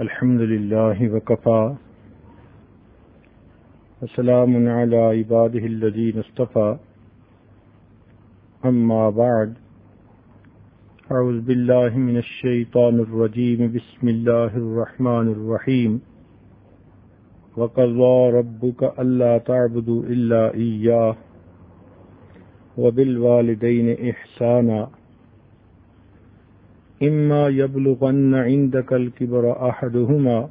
الحمد لله وكفى. وسلام على عباده الذين اصطفى. أما بعد، أعوذ بالله من الشيطان الرجيم. بسم الله الرحمن الرحيم. وقضى ربك ألا تعبدوا إلا إياه. وبالوالدين إحسانا. إما يبلغن عندك الكبر أحدهما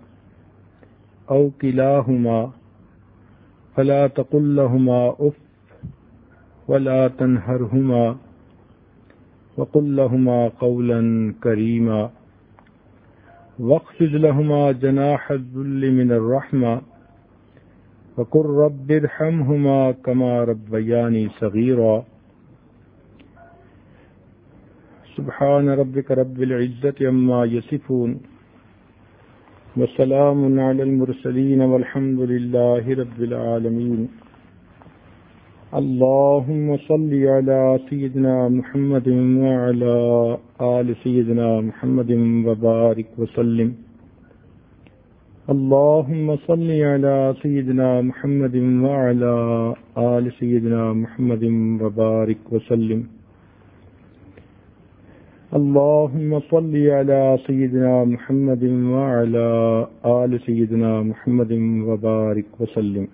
أو كلاهما فلا تقل لهما أف ولا تنهرهما وقل لهما قولا كريما واخفض لهما جناح الذل من الرحمة وقل رب ارحمهما كما ربياني صغيرا سبحان ربك رب العزة عما يصفون وسلام على المرسلين والحمد لله رب العالمين اللهم صل على سيدنا محمد وعلى آل سيدنا محمد وبارك وسلم اللهم صل على سيدنا محمد وعلى آل سيدنا محمد وبارك وسلم اللهم صل على سيدنا محمد وعلى آل سيدنا محمد وبارك وسلم.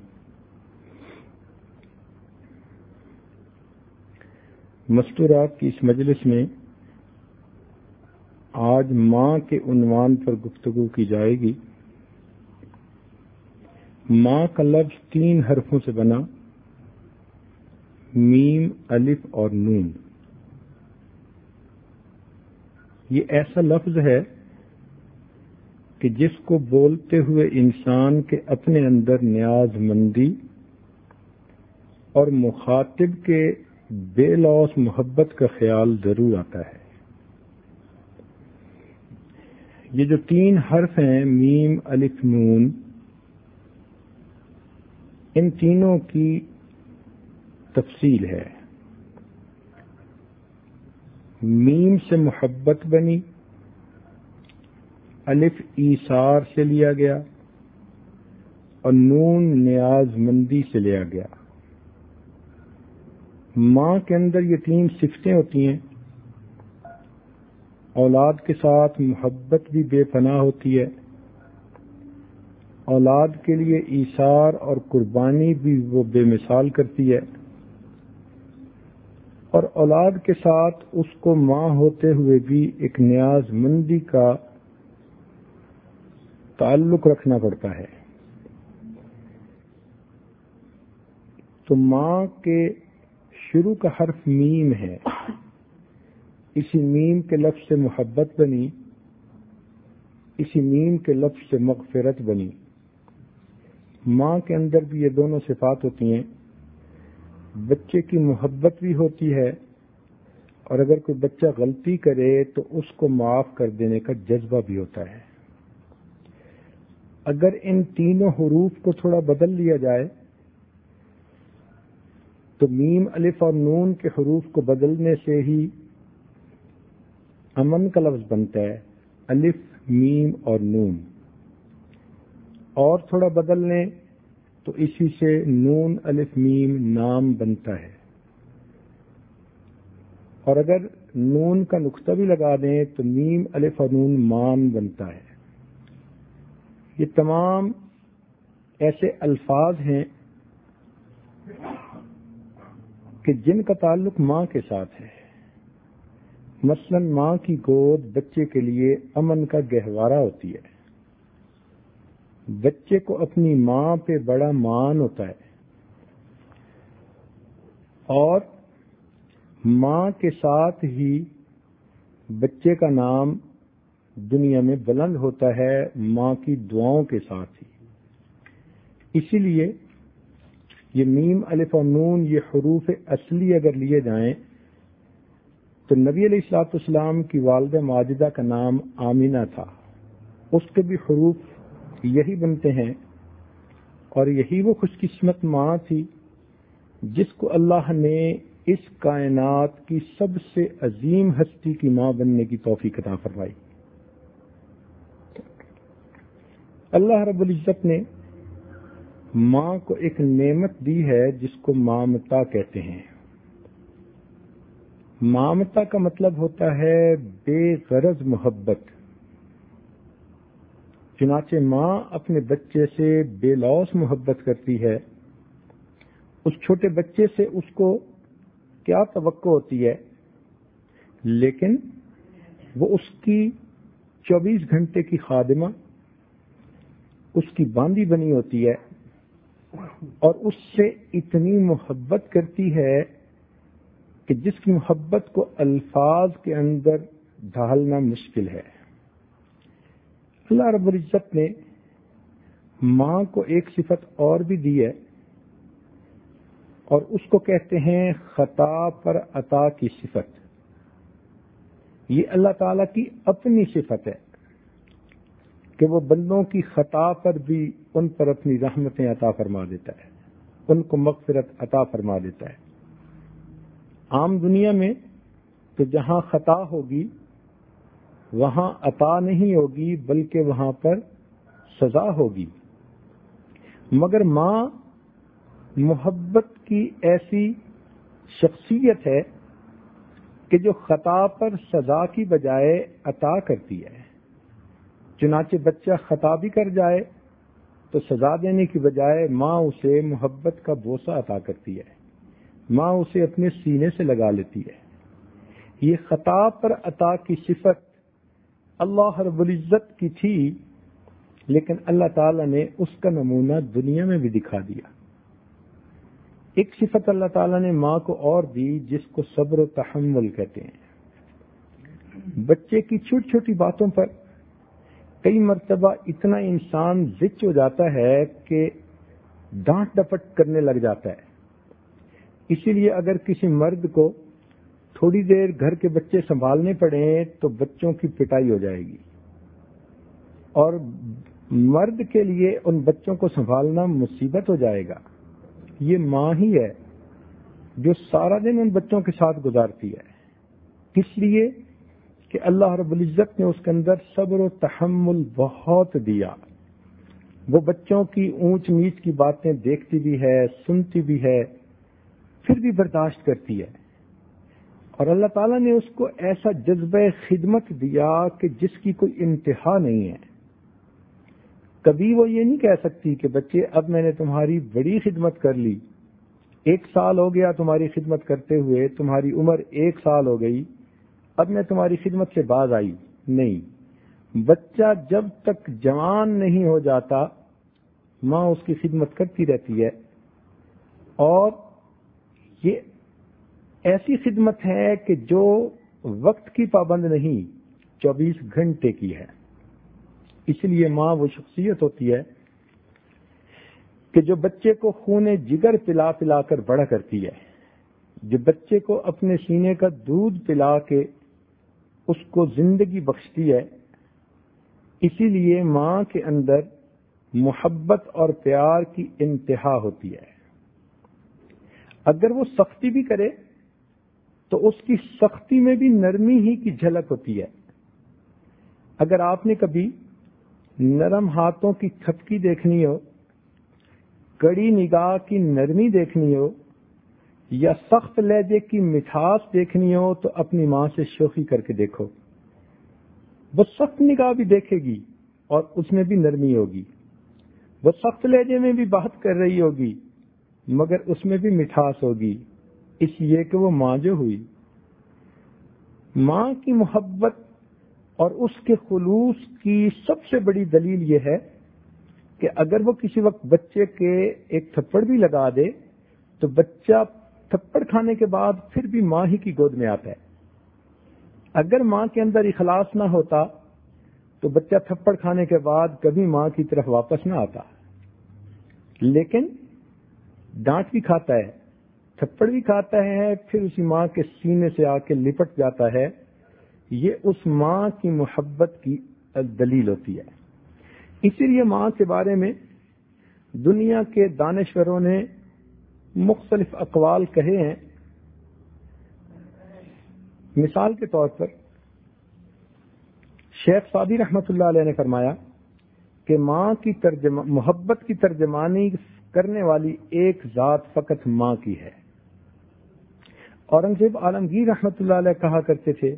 مستورات کی اس مجلس میں آج ماں کے عنوان پر گفتگو کی جائے گی۔ ماں کا لفظ تین حرفوں سے بنا، میم، الف اور نون۔ یہ ایسا لفظ ہے کہ جس کو بولتے ہوئے انسان کے اپنے اندر نیاز مندی اور مخاطب کے بے لوس محبت کا خیال ضرور آتا ہے۔ یہ جو تین حرف ہیں، میم، الف، نون، ان تینوں کی تفصیل ہے۔ میم سے محبت بنی، الف ایسار سے لیا گیا اور نون نیاز مندی سے لیا گیا۔ ماں کے اندر یہ تین صفتیں ہوتی ہیں، اولاد کے ساتھ محبت بھی بے پناہ ہوتی ہے۔ اولاد کے لیے ایثار اور قربانی بھی وہ بے مثال کرتی ہے۔ اور اولاد کے ساتھ اس کو ماں ہوتے ہوئے بھی ایک نیاز مندی کا تعلق رکھنا پڑتا ہے۔ تو ماں کے شروع کا حرف میم ہے۔ اسی میم کے لفظ سے محبت بنی۔ اسی میم کے لفظ سے مغفرت بنی۔ ماں کے اندر بھی یہ دونوں صفات ہوتی ہیں۔ بچے کی محبت بھی ہوتی ہے اور اگر کوئی بچہ غلطی کرے تو اس کو معاف کر دینے کا جذبہ بھی ہوتا ہے۔ اگر ان تینوں حروف کو تھوڑا بدل لیا جائے تو میم الف اور نون کے حروف کو بدلنے سے ہی امن کا لفظ بنتا ہے، الف، میم اور نون۔ اور تھوڑا بدل لیں تو اسی سے نون الف میم نام بنتا ہے۔ اور اگر نون کا نقطہ بھی لگا دیں تو میم الف اور نون مان بنتا ہے۔ یہ تمام ایسے الفاظ ہیں کہ جن کا تعلق ماں کے ساتھ ہے۔ مثلا ماں کی گود بچے کے لیے امن کا گہوارہ ہوتی ہے۔ بچے کو اپنی ماں پہ بڑا مان ہوتا ہے۔ اور ماں کے ساتھ ہی بچے کا نام دنیا میں بلند ہوتا ہے، ماں کی دعاؤں کے ساتھ ہی۔ اسی لیے یہ میم الف و نون، یہ حروف اصلی اگر لیے جائیں تو نبی علیہ السلاط اسلام کی والد ماجدہ کا نام آمینہ تھا۔ اس کے بھی حروف یہی بنتے ہیں اور یہی وہ خوش قسمت ماں تھی جس کو اللہ نے اس کائنات کی سب سے عظیم ہستی کی ماں بننے کی توفیق عطا فرمائی۔ اللہ رب العزت نے ماں کو ایک نعمت دی ہے جس کو مامتا کہتے ہیں۔ مامتا کا مطلب ہوتا ہے بے غرض محبت۔ چنانچہ ماں اپنے بچے سے بے لوس محبت کرتی ہے۔ اس چھوٹے بچے سے اس کو کیا توقع ہوتی ہے؟ لیکن وہ اس کی چوبیس گھنٹے کی خادمہ، اس کی باندھی بنی ہوتی ہے اور اس سے اتنی محبت کرتی ہے کہ جس کی محبت کو الفاظ کے اندر ڈھالنا مشکل ہے۔ اللہ رب العزت نے ماں کو ایک صفت اور بھی دی ہے اور اس کو کہتے ہیں خطا پر عطا کی صفت۔ یہ اللہ تعالی کی اپنی صفت ہے کہ وہ بندوں کی خطا پر بھی ان پر اپنی رحمتیں عطا فرما دیتا ہے، ان کو مغفرت عطا فرما دیتا ہے۔ عام دنیا میں تو جہاں خطا ہوگی وہاں عطا نہیں ہوگی، بلکہ وہاں پر سزا ہوگی۔ مگر ماں محبت کی ایسی شخصیت ہے کہ جو خطا پر سزا کی بجائے عطا کرتی ہے۔ چنانچہ بچہ خطا بھی کر جائے تو سزا دینے کی بجائے ماں اسے محبت کا بوسہ عطا کرتی ہے۔ ماں اسے اپنے سینے سے لگا لیتی ہے۔ یہ خطا پر عطا کی صفت اللہ رب العزت کی تھی، لیکن اللہ تعالی نے اس کا نمونہ دنیا میں بھی دکھا دیا۔ ایک صفت اللہ تعالیٰ نے ماں کو اور دی، جس کو صبر و تحمل کہتے ہیں۔ بچے کی چھوٹی چھوٹی باتوں پر کئی مرتبہ اتنا انسان زچ ہو جاتا ہے کہ ڈانٹ ڈپٹ کرنے لگ جاتا ہے۔ اسی لیے اگر کسی مرد کو تھوڑی دیر گھر کے بچے سنبھالنے پڑے تو بچوں کی پٹائی ہو جائے گی۔ اور مرد کے لیے ان بچوں کو سنبھالنا مصیبت ہو جائے گا۔ یہ ماں ہی ہے جو سارا دن ان بچوں کے ساتھ گزارتی ہے۔ اس لیے کہ اللہ رب العزت نے اس کے اندر صبر و تحمل بہت دیا۔ وہ بچوں کی اونچ نیچ کی باتیں دیکھتی بھی ہے، سنتی بھی ہے، پھر بھی برداشت کرتی ہے۔ اور اللہ تعالیٰ نے اس کو ایسا جذبہ خدمت دیا کہ جس کی کوئی انتہا نہیں ہے۔ کبھی وہ یہ نہیں کہہ سکتی کہ بچے، اب میں نے تمہاری بڑی خدمت کر لی۔ ایک سال ہو گیا تمہاری خدمت کرتے ہوئے، تمہاری عمر ایک سال ہو گئی، اب میں تمہاری خدمت سے باز آئی۔ نہیں۔ بچہ جب تک جوان نہیں ہو جاتا، ماں اس کی خدمت کرتی رہتی ہے۔ اور یہ ایسی خدمت ہے کہ جو وقت کی پابند نہیں، چوبیس گھنٹے کی ہے۔ اس لیے ماں وہ شخصیت ہوتی ہے کہ جو بچے کو خون جگر پلا پلا کر بڑا کرتی ہے، جو بچے کو اپنے سینے کا دودھ پلا کے اس کو زندگی بخشتی ہے، اسی لیے ماں کے اندر محبت اور پیار کی انتہا ہوتی ہے۔ اگر وہ سختی بھی کرے تو اس کی سختی میں بھی نرمی ہی کی جھلک ہوتی ہے۔ اگر آپ نے کبھی نرم ہاتھوں کی تھپکی دیکھنی ہو، کڑی نگاہ کی نرمی دیکھنی ہو، یا سخت لہجے کی مٹھاس دیکھنی ہو، تو اپنی ماں سے شوخی کر کے دیکھو۔ وہ سخت نگاہ بھی دیکھے گی اور اس میں بھی نرمی ہوگی۔ وہ سخت لہجے میں بھی بات کر رہی ہوگی، مگر اس میں بھی مٹھاس ہوگی۔ اس لیے کہ وہ ماں جو ہوئی، ماں کی محبت اور اس کے خلوص کی سب سے بڑی دلیل یہ ہے کہ اگر وہ کسی وقت بچے کے ایک تھپڑ بھی لگا دے، تو بچہ تھپڑ کھانے کے بعد پھر بھی ماں ہی کی گود میں آتا ہے۔ اگر ماں کے اندر اخلاص نہ ہوتا، تو بچہ تھپڑ کھانے کے بعد کبھی ماں کی طرف واپس نہ آتا۔ لیکن ڈانٹ بھی کھاتا ہے۔ تھپڑ بھی کھاتا ہے، پھر اسی ماں کے سینے سے آ کے لپٹ جاتا ہے۔ یہ اس ماں کی محبت کی دلیل ہوتی ہے۔ اسی لیے ماں کے بارے میں دنیا کے دانشوروں نے مختلف اقوال کہے ہیں۔ مثال کے طور پر شیخ سعدی رحمت اللہ علیہ نے فرمایا کہ ماں کی ترجمہ، محبت کی ترجمانی کرنے والی ایک ذات فقط ماں کی ہے۔ اورنگزیب عالمگیر رحمت اللہ علیہ کہا کرتے تھے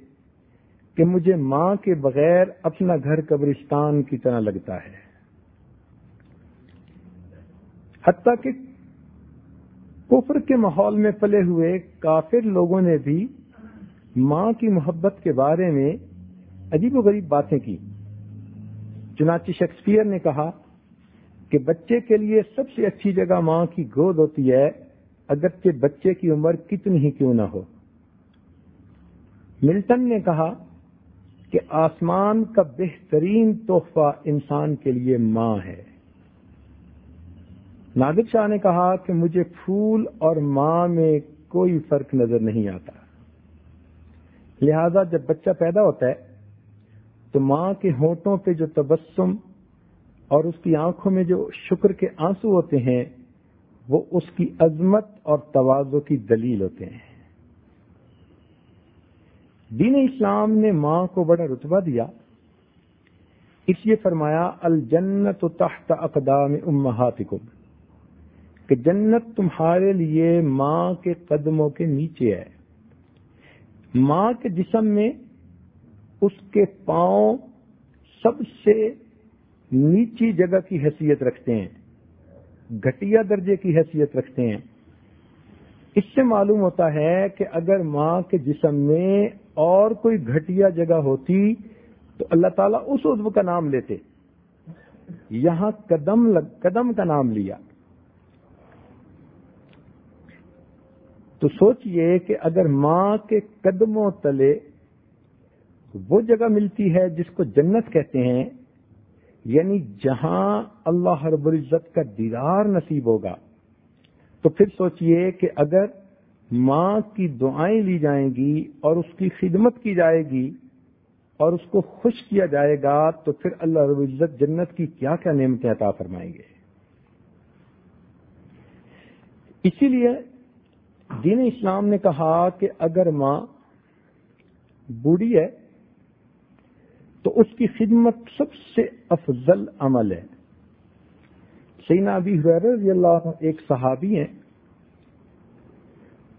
کہ مجھے ماں کے بغیر اپنا گھر قبرستان کی طرح لگتا ہے۔ حتیٰ کہ کفر کے ماحول میں پلے ہوئے کافر لوگوں نے بھی ماں کی محبت کے بارے میں عجیب و غریب باتیں کی۔ چنانچہ شیکسپیئر نے کہا کہ بچے کے لیے سب سے اچھی جگہ ماں کی گود ہوتی ہے اگرچہ بچے کی عمر کتنی ہی کیوں نہ ہو۔ ملٹن نے کہا کہ آسمان کا بہترین تحفہ انسان کے لیے ماں ہے۔ نادر شاہ نے کہا کہ مجھے پھول اور ماں میں کوئی فرق نظر نہیں آتا۔ لہذا جب بچہ پیدا ہوتا ہے تو ماں کے ہونٹوں پہ جو تبسم اور اس کی آنکھوں میں جو شکر کے آنسو ہوتے ہیں وہ اس کی عظمت اور توازو کی دلیل ہوتے ہیں۔ دین اسلام نے ماں کو بڑا رتبہ دیا۔ اس لیے فرمایا، الجنت تحت اقدام امہاتکم۔ کہ جنت تمہارے لیے ماں کے قدموں کے نیچے ہے۔ ماں کے جسم میں اس کے پاؤں سب سے نیچی جگہ کی حیثیت رکھتے ہیں۔ گھٹیا درجے کی حیثیت رکھتے ہیں۔ اس سے معلوم ہوتا ہے کہ اگر ماں کے جسم میں اور کوئی گھٹیا جگہ ہوتی تو اللہ تعالیٰ اس عضو کا نام لیتے۔ یہاں قدم لگ قدم کا نام لیا۔ تو سوچئے کہ اگر ماں کے قدموں تلے وہ جگہ ملتی ہے جس کو جنت کہتے ہیں یعنی جہاں اللہ رب العزت کا دیدار نصیب ہوگا، تو پھر سوچئے کہ اگر ماں کی دعائیں لی جائیں گی اور اس کی خدمت کی جائے گی اور اس کو خوش کیا جائے گا، تو پھر اللہ رب العزت جنت کی کیا کیا نعمتیں عطا فرمائیں گے۔ اسی لیے دین اسلام نے کہا کہ اگر ماں بوڑھی ہے تو اس کی خدمت سب سے افضل عمل ہے۔ سینا ابی رضی اللہ ایک صحابی ہیں۔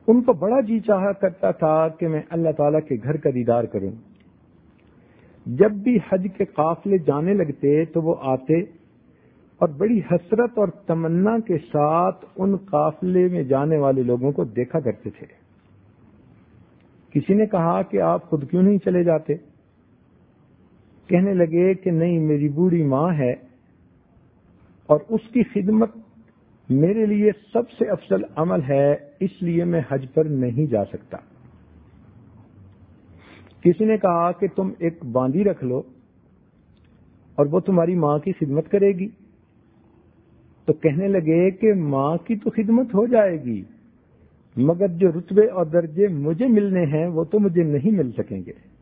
ان کو بڑا جی چاہا کرتا تھا کہ میں اللہ تعالی کے گھر کا دیدار کروں۔ جب بھی حج کے قافلے جانے لگتے تو وہ آتے اور بڑی حسرت اور تمنا کے ساتھ ان قافلے میں جانے والے لوگوں کو دیکھا کرتے تھے۔ کسی نے کہا کہ آپ خود کیوں نہیں چلے جاتے؟ کہنے لگے کہ نہیں، میری بوڑھی ماں ہے اور اس کی خدمت میرے لیے سب سے افضل عمل ہے، اس لیے میں حج پر نہیں جا سکتا۔ کسی نے کہا کہ تم ایک باندھی رکھ لو اور وہ تمہاری ماں کی خدمت کرے گی۔ تو کہنے لگے کہ ماں کی تو خدمت ہو جائے گی، مگر جو رتبے اور درجے مجھے ملنے ہیں وہ تو مجھے نہیں مل سکیں گے۔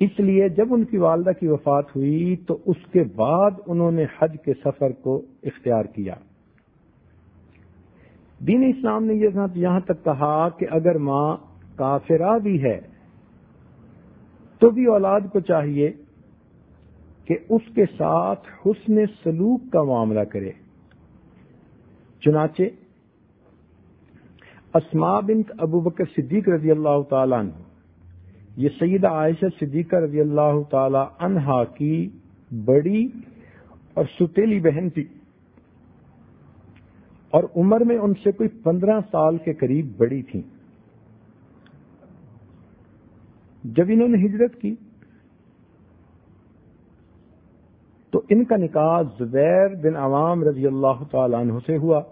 اس لیے جب ان کی والدہ کی وفات ہوئی تو اس کے بعد انہوں نے حج کے سفر کو اختیار کیا۔ دین اسلام نے یہ یہاں تک کہا کہ اگر ماں کافرہ بھی ہے تو بھی اولاد کو چاہیے کہ اس کے ساتھ حسن سلوک کا معاملہ کرے۔ چنانچہ اسما بنت ابو بکر صدیق رضی اللہ تعالیٰ عنہ یہ سیدہ عائشہ صدیقہ رضی اللہ تعالی عنہا کی بڑی اور ستیلی بہن تھی۔ اور عمر میں ان سے کوئی پندرہ سال کے قریب بڑی تھی جب انہوں نے ہجرت کی، تو ان کا نکاح زبیر بن عوام رضی اللہ تعالی عنہ سے ہوا۔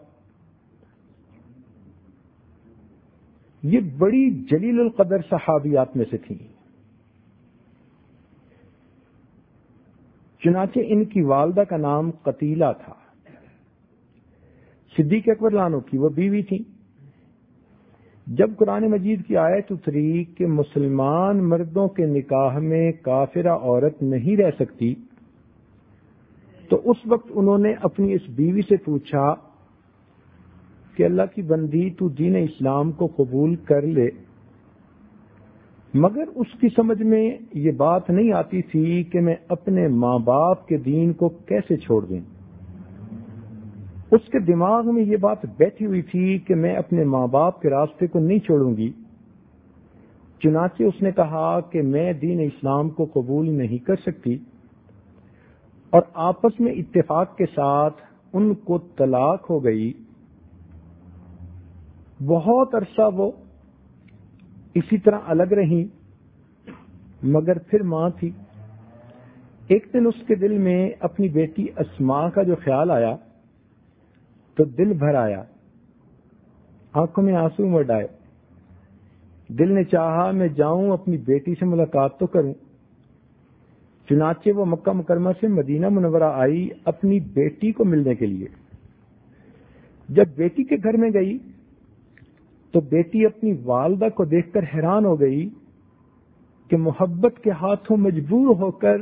یہ بڑی جلیل القدر صحابیات میں سے تھیں۔ چنانچہ ان کی والدہ کا نام قتیلہ تھا۔ صدیق اکبر لانو کی وہ بیوی تھی جب قرآن مجید کی آیت اتری کہ مسلمان مردوں کے نکاح میں کافرہ عورت نہیں رہ سکتی، تو اس وقت انہوں نے اپنی اس بیوی سے پوچھا کہ اللہ کی بندی تو دین اسلام کو قبول کر لے۔ مگر اس کی سمجھ میں یہ بات نہیں آتی تھی کہ میں اپنے ماں باپ کے دین کو کیسے چھوڑ دوں۔ اس کے دماغ میں یہ بات بیٹھی ہوئی تھی کہ میں اپنے ماں باپ کے راستے کو نہیں چھوڑوں گی۔ چنانچہ اس نے کہا کہ میں دین اسلام کو قبول نہیں کر سکتی۔ اور آپس میں اتفاق کے ساتھ ان کو طلاق ہو گئی۔ بہت عرصہ وہ اسی طرح الگ رہی مگر پھر ماں تھی۔ ایک دن اس کے دل میں اپنی بیٹی اسما کا جو خیال آیا، تو دل بھر آیا۔ آنکھوں میں آنسو مر ڈائے دل نے چاہا میں جاؤں، اپنی بیٹی سے ملاقات تو کروں۔ چنانچہ وہ مکہ مکرمہ سے مدینہ منورہ آئی اپنی بیٹی کو ملنے کے لیے۔ جب بیٹی کے گھر میں گئی تو بیٹی اپنی والدہ کو دیکھ کر حیران ہو گئی کہ محبت کے ہاتھوں مجبور ہو کر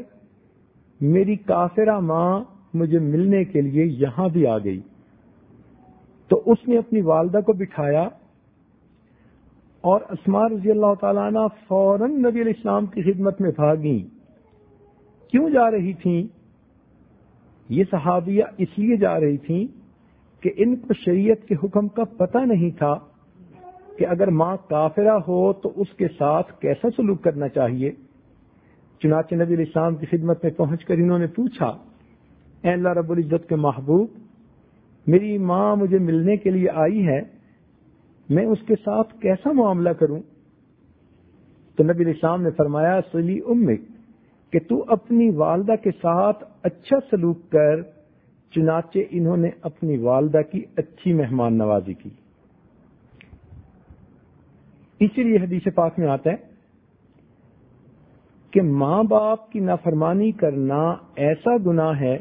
میری کافرہ ماں مجھے ملنے کے لیے یہاں بھی آ گئی۔ تو اس نے اپنی والدہ کو بٹھایا اور اسما رضی اللہ تعالیٰ عنہ فوراً نبی علیہ السلام کی خدمت میں بھاگی کیوں جا رہی تھیں؟ یہ صحابیہ اس لیے جا رہی تھیں کہ ان کو شریعت کے حکم کا پتہ نہیں تھا کہ اگر ماں کافرہ ہو تو اس کے ساتھ کیسا سلوک کرنا چاہیے؟ چنانچہ نبی علیہ السلام کی خدمت میں پہنچ کر انہوں نے پوچھا، اے اللہ رب العزت کے محبوب، میری ماں مجھے ملنے کے لیے آئی ہے، میں اس کے ساتھ کیسا معاملہ کروں؟ تو نبی السلام نے فرمایا، سلی امک، کہ تو اپنی والدہ کے ساتھ اچھا سلوک کر، چنانچہ انہوں نے اپنی والدہ کی اچھی مہمان نوازی کی۔ اسی لیے حدیث پاک میں آتا ہے کہ ماں باپ کی نافرمانی کرنا ایسا گناہ ہے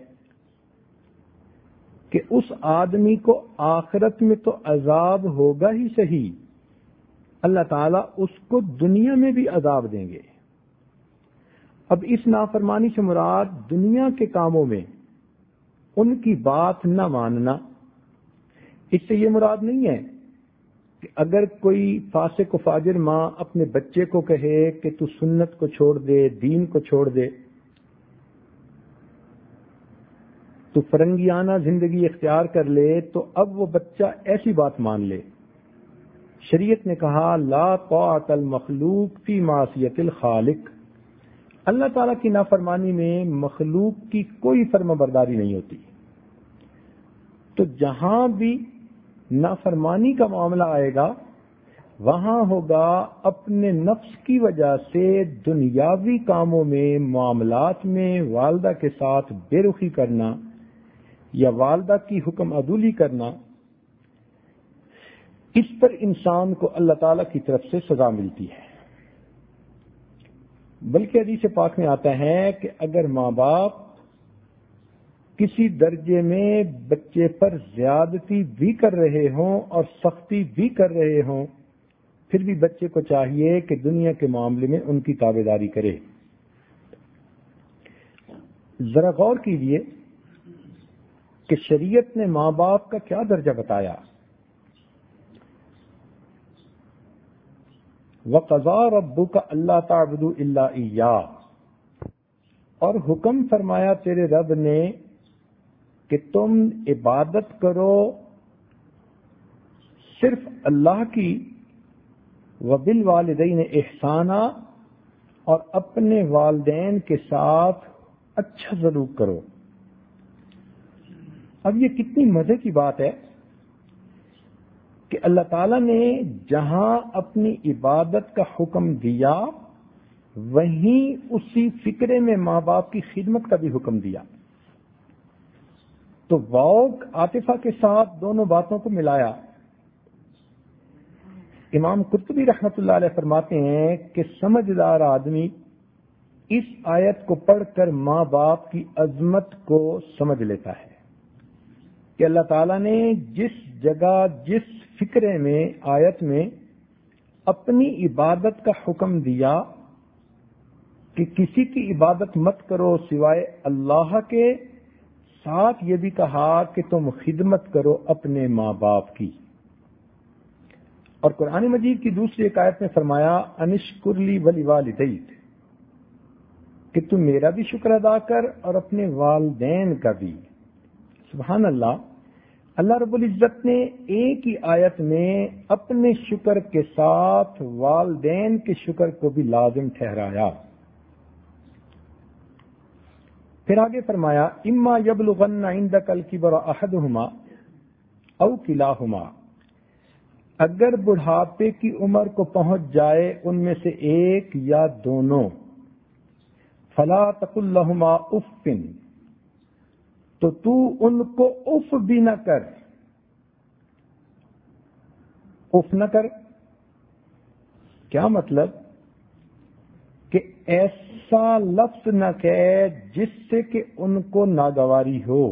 کہ اس آدمی کو آخرت میں تو عذاب ہوگا ہی صحیح۔ اللہ تعالیٰ اس کو دنیا میں بھی عذاب دیں گے۔ اب اس نافرمانی سے مراد دنیا کے کاموں میں ان کی بات نہ ماننا، اس سے یہ مراد نہیں ہے کہ اگر کوئی فاسق و فاجر ماں اپنے بچے کو کہے کہ تو سنت کو چھوڑ دے، دین کو چھوڑ دے، تو فرنگیانہ زندگی اختیار کر لے، تو اب وہ بچہ ایسی بات مان لے۔ شریعت نے کہا، لا طاعت المخلوق فی معصیت الخالق۔ اللہ تعالی کی نافرمانی میں مخلوق کی کوئی فرما برداری نہیں ہوتی۔ تو جہاں بھی نافرمانی کا معاملہ آئے گا، وہاں ہوگا اپنے نفس کی وجہ سے دنیاوی کاموں میں معاملات میں والدہ کے ساتھ بے رخی کرنا یا والدہ کی حکم عدولی کرنا۔ اس پر انسان کو اللہ تعالی کی طرف سے سزا ملتی ہے۔ بلکہ حدیث پاک میں آتا ہے کہ اگر ماں باپ کسی درجے میں بچے پر زیادتی بھی کر رہے ہوں اور سختی بھی کر رہے ہوں، پھر بھی بچے کو چاہیے کہ دنیا کے معاملے میں ان کی تابے داری کرے۔ ذرا غور کیجیے کہ شریعت نے ماں باپ کا کیا درجہ بتایا۔ وہ قزا ابو کا اللہ تعبد اللہ اور حکم فرمایا تیرے رب نے کہ تم عبادت کرو صرف اللہ کی وبل والدین احسانہ اور اپنے والدین کے ساتھ اچھا سلوک کرو۔ اب یہ کتنی مزے کی بات ہے کہ اللہ تعالی نے جہاں اپنی عبادت کا حکم دیا، وہیں اسی فکرے میں ماں باپ کی خدمت کا بھی حکم دیا۔ تو واؤک عاطفہ کے ساتھ دونوں باتوں کو ملایا۔ امام قرطبی رحمت اللہ علیہ فرماتے ہیں کہ سمجھدار آدمی اس آیت کو پڑھ کر ماں باپ کی عظمت کو سمجھ لیتا ہے کہ اللہ تعالیٰ نے جس جگہ، جس فکرے میں، آیت میں اپنی عبادت کا حکم دیا کہ کسی کی عبادت مت کرو سوائے اللہ کے ساتھ یہ بھی کہا کہ تم خدمت کرو اپنے ماں باپ کی۔ اور قرآن مجید کی دوسری عکایت میں فرمایا انشکرلی ولی والدیت کہ تم میرا بھی شکر ادا کر اور اپنے والدین کا بھی۔ سبحان اللہ اللہ رب العزت نے ایک ہی آیت میں اپنے شکر کے ساتھ والدین کے شکر کو بھی لازم ٹھہرایا۔ پھر آگے فرمایا، اما یبلغن عندك الكبر احدهما او كلاهما۔ اگر بڑھاپے کی عمر کو پہنچ جائے ان میں سے ایک یا دونوں۔ فلا تق الحما افن تو تو ان کو اف بھی نہ کر۔ اف نہ کر۔ کیا مطلب؟ کہ ایسا لفظ نہ کہ جس سے کہ ان کو ناگواری ہو۔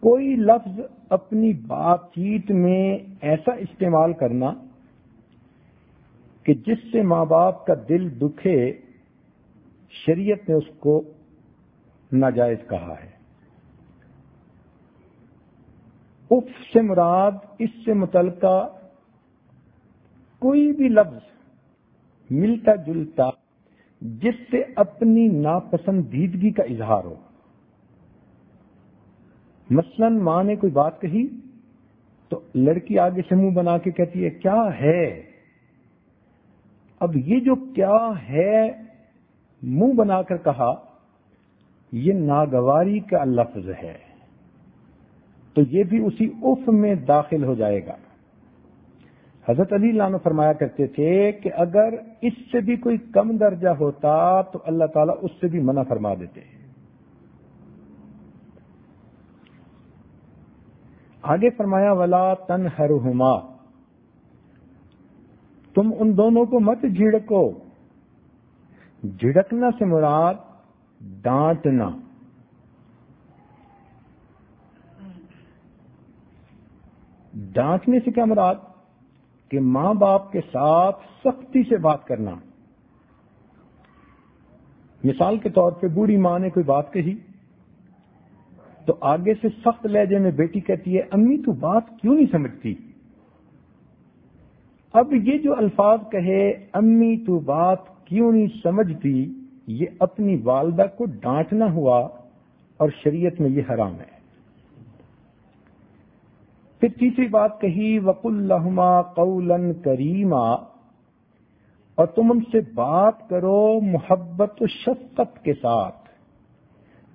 کوئی لفظ اپنی بات چیت میں ایسا استعمال کرنا کہ جس سے ماں باپ کا دل دکھے، شریعت نے اس کو ناجائز کہا ہے۔ اف سے مراد، اس سے متعلقہ کوئی بھی لفظ ملتا جلتا جس سے اپنی ناپسندیدگی کا اظہار ہو۔ مثلا ماں نے کوئی بات کہی تو لڑکی آگے سے منہ بنا کے کہتی ہے، کیا ہے؟ اب یہ جو کیا ہے منہ بنا کر کہا، یہ ناگواری کا لفظ ہے۔ تو یہ بھی اسی اف میں داخل ہو جائے گا۔ حضرت علی لانو فرمایا کرتے تھے کہ اگر اس سے بھی کوئی کم درجہ ہوتا تو اللہ تعالیٰ اس سے بھی منع فرما دیتے آگے فرمایا، ولا تن ہر تم ان دونوں کو مت جھڑکو۔ جھڑکنا سے مراد ڈانٹنا۔ ڈانٹنے سے کیا مراد؟ کہ ماں باپ کے ساتھ سختی سے بات کرنا۔ مثال کے طور پہ بوڑھی ماں نے کوئی بات کہی تو آگے سے سخت لہجے میں بیٹی کہتی ہے، امی تو بات کیوں نہیں سمجھتی؟ اب یہ جو الفاظ کہے، امی تو بات کیوں نہیں سمجھتی؟ یہ اپنی والدہ کو ڈانٹنا ہوا اور شریعت میں یہ حرام ہے۔ پھر تیسری بات کہی وق الحما قولن کریما اور تم ان سے بات کرو محبت و شفقت کے ساتھ۔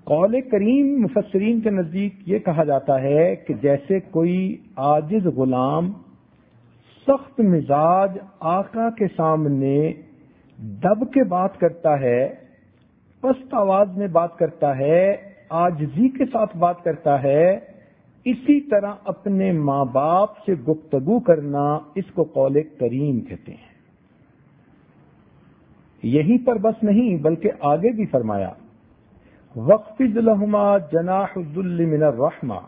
قول کریم مفسرین کے نزدیک یہ کہا جاتا ہے کہ جیسے کوئی آجز غلام سخت مزاج آقا کے سامنے دب کے بات کرتا ہے، پست آواز میں بات کرتا ہے آجزی کے ساتھ بات کرتا ہے اسی طرح اپنے ماں باپ سے گفتگو کرنا اس کو قول کریم کہتے ہیں۔ یہیں پر بس نہیں، بلکہ آگے بھی فرمایا وقف لہما جناح من الرحمہ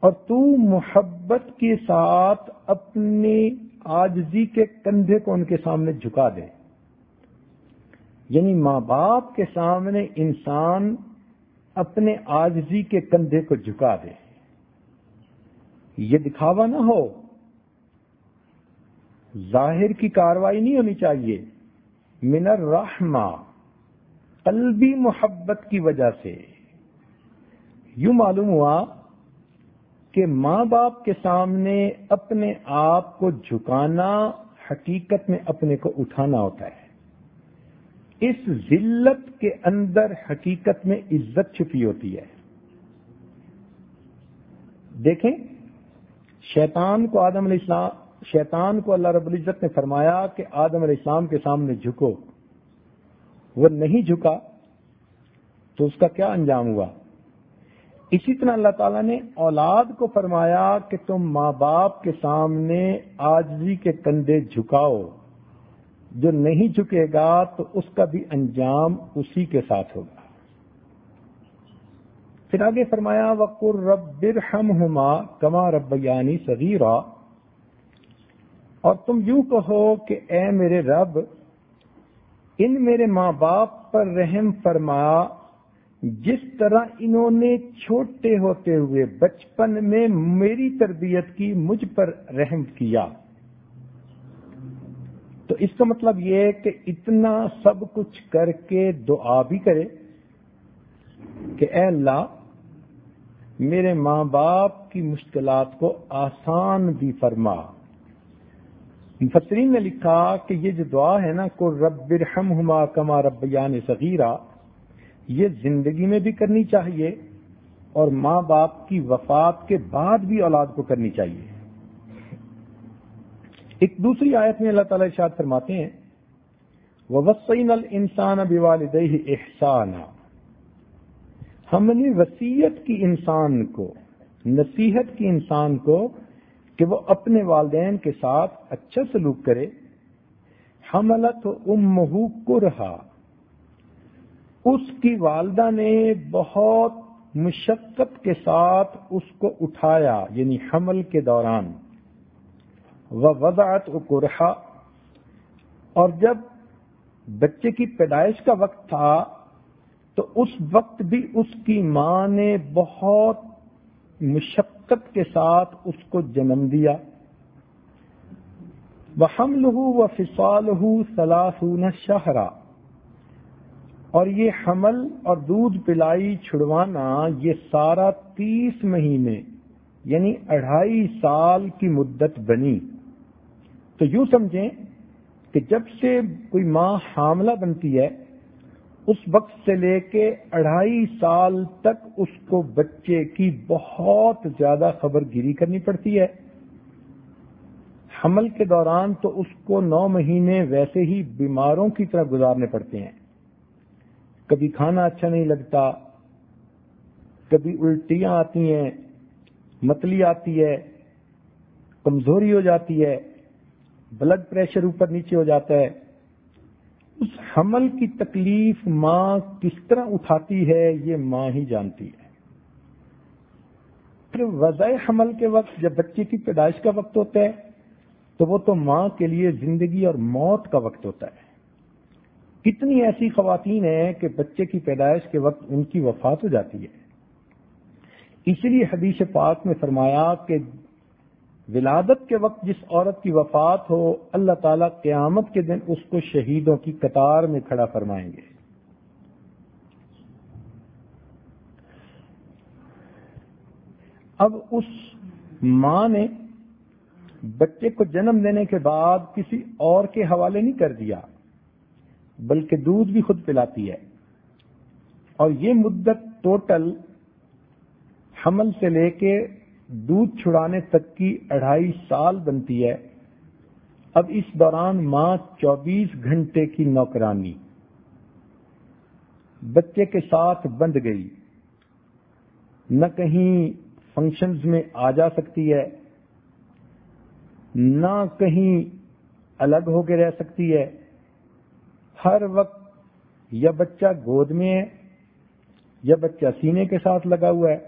اور تو محبت کے ساتھ اپنی آجزی کے کندھے کو ان کے سامنے جھکا دے۔ یعنی ماں باپ کے سامنے انسان اپنے آجزی کے کندھے کو جھکا دے۔ یہ دکھاوا نہ ہو۔ ظاہر کی کاروائی نہیں ہونی چاہیے۔ من الرحمہ، قلبی محبت کی وجہ سے۔ یوں معلوم ہوا کہ ماں باپ کے سامنے اپنے آپ کو جھکانا حقیقت میں اپنے کو اٹھانا ہوتا ہے۔ اس ذلت کے اندر حقیقت میں عزت چھپی ہوتی ہے۔ دیکھیں، شیطان کو آدم علیہ السلام، شیطان کو اللہ رب العزت نے فرمایا کہ آدم علیہ السلام کے سامنے جھکو۔ وہ نہیں جھکا تو اس کا کیا انجام ہوا؟ اسی طرح اللہ تعالیٰ نے اولاد کو فرمایا کہ تم ماں باپ کے سامنے آجزی کے کندھے جھکاؤ۔ جو نہیں جھکے گا تو اس کا بھی انجام اسی کے ساتھ ہوگا۔ پھر آگے فرمایا وقر رب برہم ہما کما رب یعنی صغیرہ اور تم یوں کہو کہ اے میرے رب، ان میرے ماں باپ پر رحم فرما، جس طرح انہوں نے چھوٹے ہوتے ہوئے بچپن میں میری تربیت کی مجھ پر رحم کیا۔ تو اس کا مطلب یہ ہے کہ اتنا سب کچھ کر کے دعا بھی کرے کہ اے اللہ، میرے ماں باپ کی مشکلات کو آسان بھی فرما۔ مفسرین نے لکھا کہ یہ جو دعا ہے نا کو رب ہما کما رب یان صغیرہ یہ زندگی میں بھی کرنی چاہیے اور ماں باپ کی وفات کے بعد بھی اولاد کو کرنی چاہیے۔ ایک دوسری آیت میں اللہ تعالی ارشاد فرماتے ہیں وہ وسین السان اب والد احسان ہم نے وسیعت کی انسان کو، نصیحت کی انسان کو کہ وہ اپنے والدین کے ساتھ اچھا سلوک کرے۔ حملت ام کو رہا۔ اس کی والدہ نے بہت مشقت کے ساتھ اس کو اٹھایا یعنی حمل کے دوران۔ وہ وضاحت قرحا اور جب بچے کی پیدائش کا وقت تھا، تو اس وقت بھی اس کی ماں نے بہت مشقت کے ساتھ اس کو جنم دیا۔ وہ حمل ہوں و فسال ہوں شہرا۔ اور یہ حمل اور دودھ پلائی چھڑوانا یہ سارا تیس مہینے یعنی اڑھائی سال کی مدت بنی۔ تو یوں سمجھیں کہ جب سے کوئی ماں حاملہ بنتی ہے، اس وقت سے لے کے اڑھائی سال تک اس کو بچے کی بہت زیادہ خبر گیری کرنی پڑتی ہے۔ حمل کے دوران تو اس کو نو مہینے ویسے ہی بیماروں کی طرح گزارنے پڑتے ہیں۔ کبھی کھانا اچھا نہیں لگتا، کبھی الٹیاں آتی ہیں، متلی آتی ہے، کمزوری ہو جاتی ہے۔ بلڈ پریشر اوپر نیچے ہو جاتا ہے۔ اس حمل کی تکلیف ماں کس طرح اٹھاتی ہے یہ ماں ہی جانتی ہے۔ پھر وضع حمل کے وقت جب بچے کی پیدائش کا وقت ہوتا ہے، تو وہ تو ماں کے لیے زندگی اور موت کا وقت ہوتا ہے۔ کتنی ایسی خواتین ہیں کہ بچے کی پیدائش کے وقت ان کی وفات ہو جاتی ہے۔ اسی لیے حدیث پاک میں فرمایا کہ ولادت کے وقت جس عورت کی وفات ہو، اللہ تعالی قیامت کے دن اس کو شہیدوں کی قطار میں کھڑا فرمائیں گے۔ اب اس ماں نے بچے کو جنم دینے کے بعد کسی اور کے حوالے نہیں کر دیا، بلکہ دودھ بھی خود پلاتی ہے۔ اور یہ مدت ٹوٹل حمل سے لے کے دودھ چھڑانے تک کی اڑھائی سال بنتی ہے۔ اب اس دوران ماں چوبیس گھنٹے کی نوکرانی۔ بچے کے ساتھ بند گئی۔ نہ کہیں فنکشنز میں آ جا سکتی ہے۔ نہ کہیں الگ ہو کے رہ سکتی ہے۔ ہر وقت یا بچہ گود میں ہے، یا بچہ سینے کے ساتھ لگا ہوا ہے،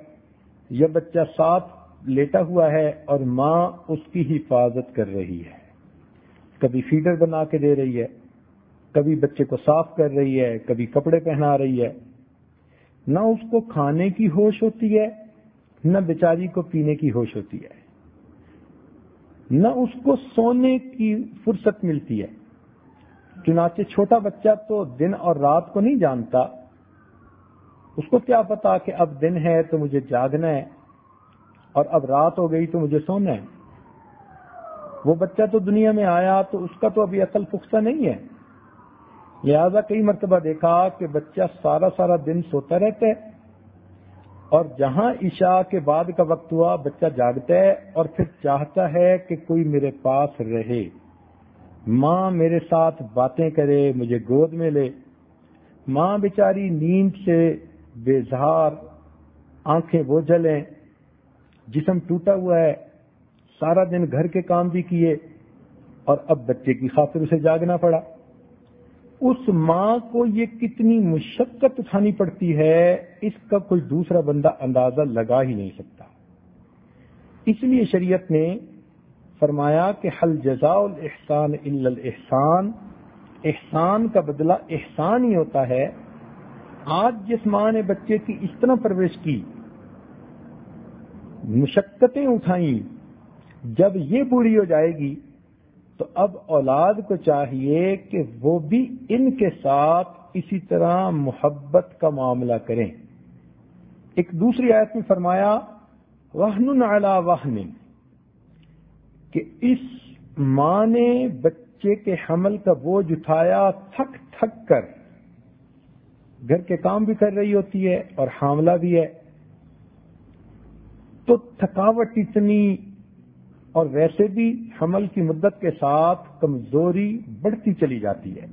یا بچہ ساتھ لیٹا ہوا ہے اور ماں اس کی حفاظت کر رہی ہے۔ کبھی فیڈر بنا کے دے رہی ہے، کبھی بچے کو صاف کر رہی ہے، کبھی کپڑے پہنا رہی ہے۔ نہ اس کو کھانے کی ہوش ہوتی ہے، نہ بیچاری کو پینے کی ہوش ہوتی ہے۔ نہ اس کو سونے کی فرصت ملتی ہے۔ چنانچہ چھوٹا بچہ تو دن اور رات کو نہیں جانتا۔ اس کو کیا پتا کہ اب دن ہے تو مجھے جاگنا ہے۔ اور اب رات ہو گئی تو مجھے سونا ہے۔ وہ بچہ تو دنیا میں آیا تو اس کا تو ابھی عقل پختہ نہیں ہے۔ لہذا کئی مرتبہ دیکھا کہ بچہ سارا سارا دن سوتا رہتا ہے۔ اور جہاں عشاء کے بعد کا وقت ہوا، بچہ جاگتا ہے اور پھر چاہتا ہے کہ کوئی میرے پاس رہے۔ ماں میرے ساتھ باتیں کرے، مجھے گود میں لے۔ ماں بیچاری نیند سے بےزار آنکھیں وہ جلیں۔ جسم ٹوٹا ہوا ہے، سارا دن گھر کے کام بھی کیے اور اب بچے کی خاطر اسے جاگنا پڑا۔ اس ماں کو یہ کتنی مشقت اٹھانی پڑتی ہے، اس کا کوئی دوسرا بندہ اندازہ لگا ہی نہیں سکتا۔ اس لیے شریعت نے فرمایا کہ حل جزا الحسان الاحسان، احسان کا بدلہ احسان ہی ہوتا ہے۔ آج جس ماں نے بچے کی اس طرح پرورش کی مشقتیں اٹھائیں۔ جب یہ بری ہو جائے گی تو اب اولاد کو چاہیے کہ وہ بھی ان کے ساتھ اسی طرح محبت کا معاملہ کریں۔ ایک دوسری آیت میں فرمایا وہن علا وہن کہ اس ماں نے بچے کے حمل کا بوجھ اٹھایا تھک تھک کر۔ گھر کے کام بھی کر رہی ہوتی ہے اور حاملہ بھی ہے۔ تو تھکاوٹ اتنی اور ویسے بھی حمل کی مدت کے ساتھ کمزوری بڑھتی چلی جاتی ہے۔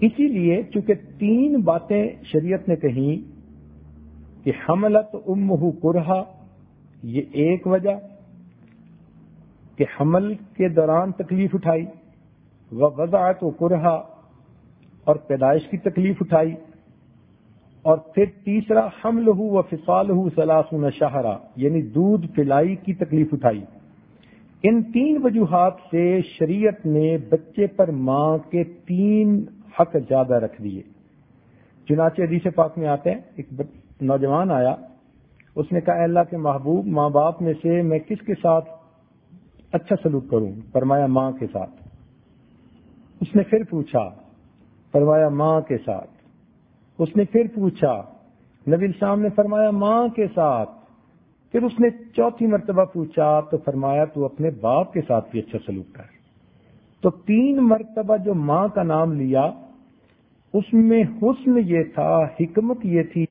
اسی لیے چونکہ تین باتیں شریعت نے کہیں کہ حملت ام کرہا، یہ ایک وجہ، کہ حمل کے دوران تکلیف اٹھائی وہ وضاحت و کرہا اور پیدائش کی تکلیف اٹھائی۔ اور پھر تیسرا حمل ہو و فسال ہو سلاسن شاہرا یعنی دودھ پلائی کی تکلیف اٹھائی۔ ان تین وجوہات سے شریعت نے بچے پر ماں کے تین حق زیادہ رکھ دیے۔ چنانچہ حدیث پاک میں آتے ہیں، ایک نوجوان آیا، اس نے کہا اللہ کے محبوب، ماں باپ میں سے میں کس کے ساتھ اچھا سلوک کروں؟ فرمایا، ماں کے ساتھ۔ اس نے پھر پوچھا، فرمایا، ماں کے ساتھ۔ اس نے پھر پوچھا، نبی السلام نے فرمایا، ماں کے ساتھ۔ پھر اس نے چوتھی مرتبہ پوچھا، تو فرمایا، تو اپنے باپ کے ساتھ بھی اچھا سلوک کر۔ تو تین مرتبہ جو ماں کا نام لیا، اس میں حسن یہ تھا، حکمت یہ تھی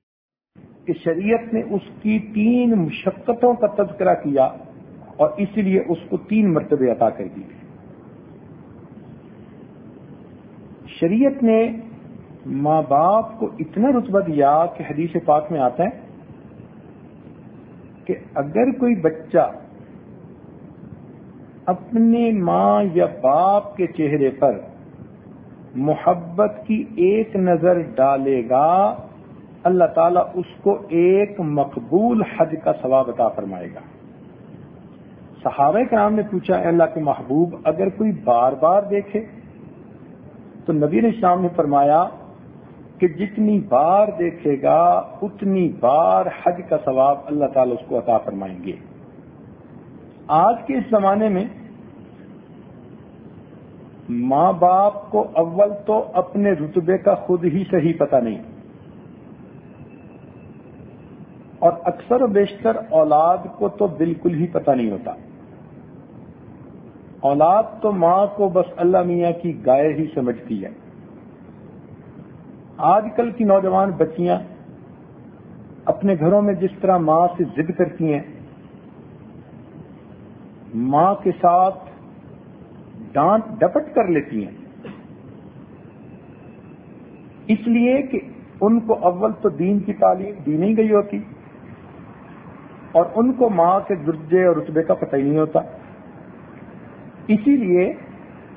کہ شریعت نے اس کی تین مشقتوں کا تذکرہ کیا اور اسی لیے اس کو تین مرتبے عطا کر دی شریعت نے ماں باپ کو اتنا رتبہ دیا کہ حدیث پاک میں آتا ہے کہ اگر کوئی بچہ اپنے ماں یا باپ کے چہرے پر محبت کی ایک نظر ڈالے گا، اللہ تعالیٰ اس کو ایک مقبول حج کا ثواب عطا فرمائے گا۔ صحابہ کرام نے پوچھا، اے اللہ کے محبوب، اگر کوئی بار بار دیکھے تو نبی نے نے فرمایا کہ جتنی بار دیکھے گا، اتنی بار حج کا ثواب اللہ تعالی اس کو عطا فرمائیں گے۔ آج کے اس زمانے میں ماں باپ کو اول تو اپنے رتبے کا خود ہی صحیح پتہ نہیں۔ اور اکثر و بیشتر اولاد کو تو بالکل ہی پتہ نہیں ہوتا۔ اولاد تو ماں کو بس اللہ میاں کی گائے ہی سمجھتی ہے۔ آج کل کی نوجوان بچیاں اپنے گھروں میں جس طرح ماں سے ضد کرتی ہیں، ماں کے ساتھ ڈانٹ ڈپٹ کر لیتی ہیں۔ اس لیے کہ ان کو اول تو دین کی تعلیم دی نہیں گئی ہوتی اور ان کو ماں کے درجے اور رتبے کا پتہ ہی نہیں ہوتا۔ اسی لیے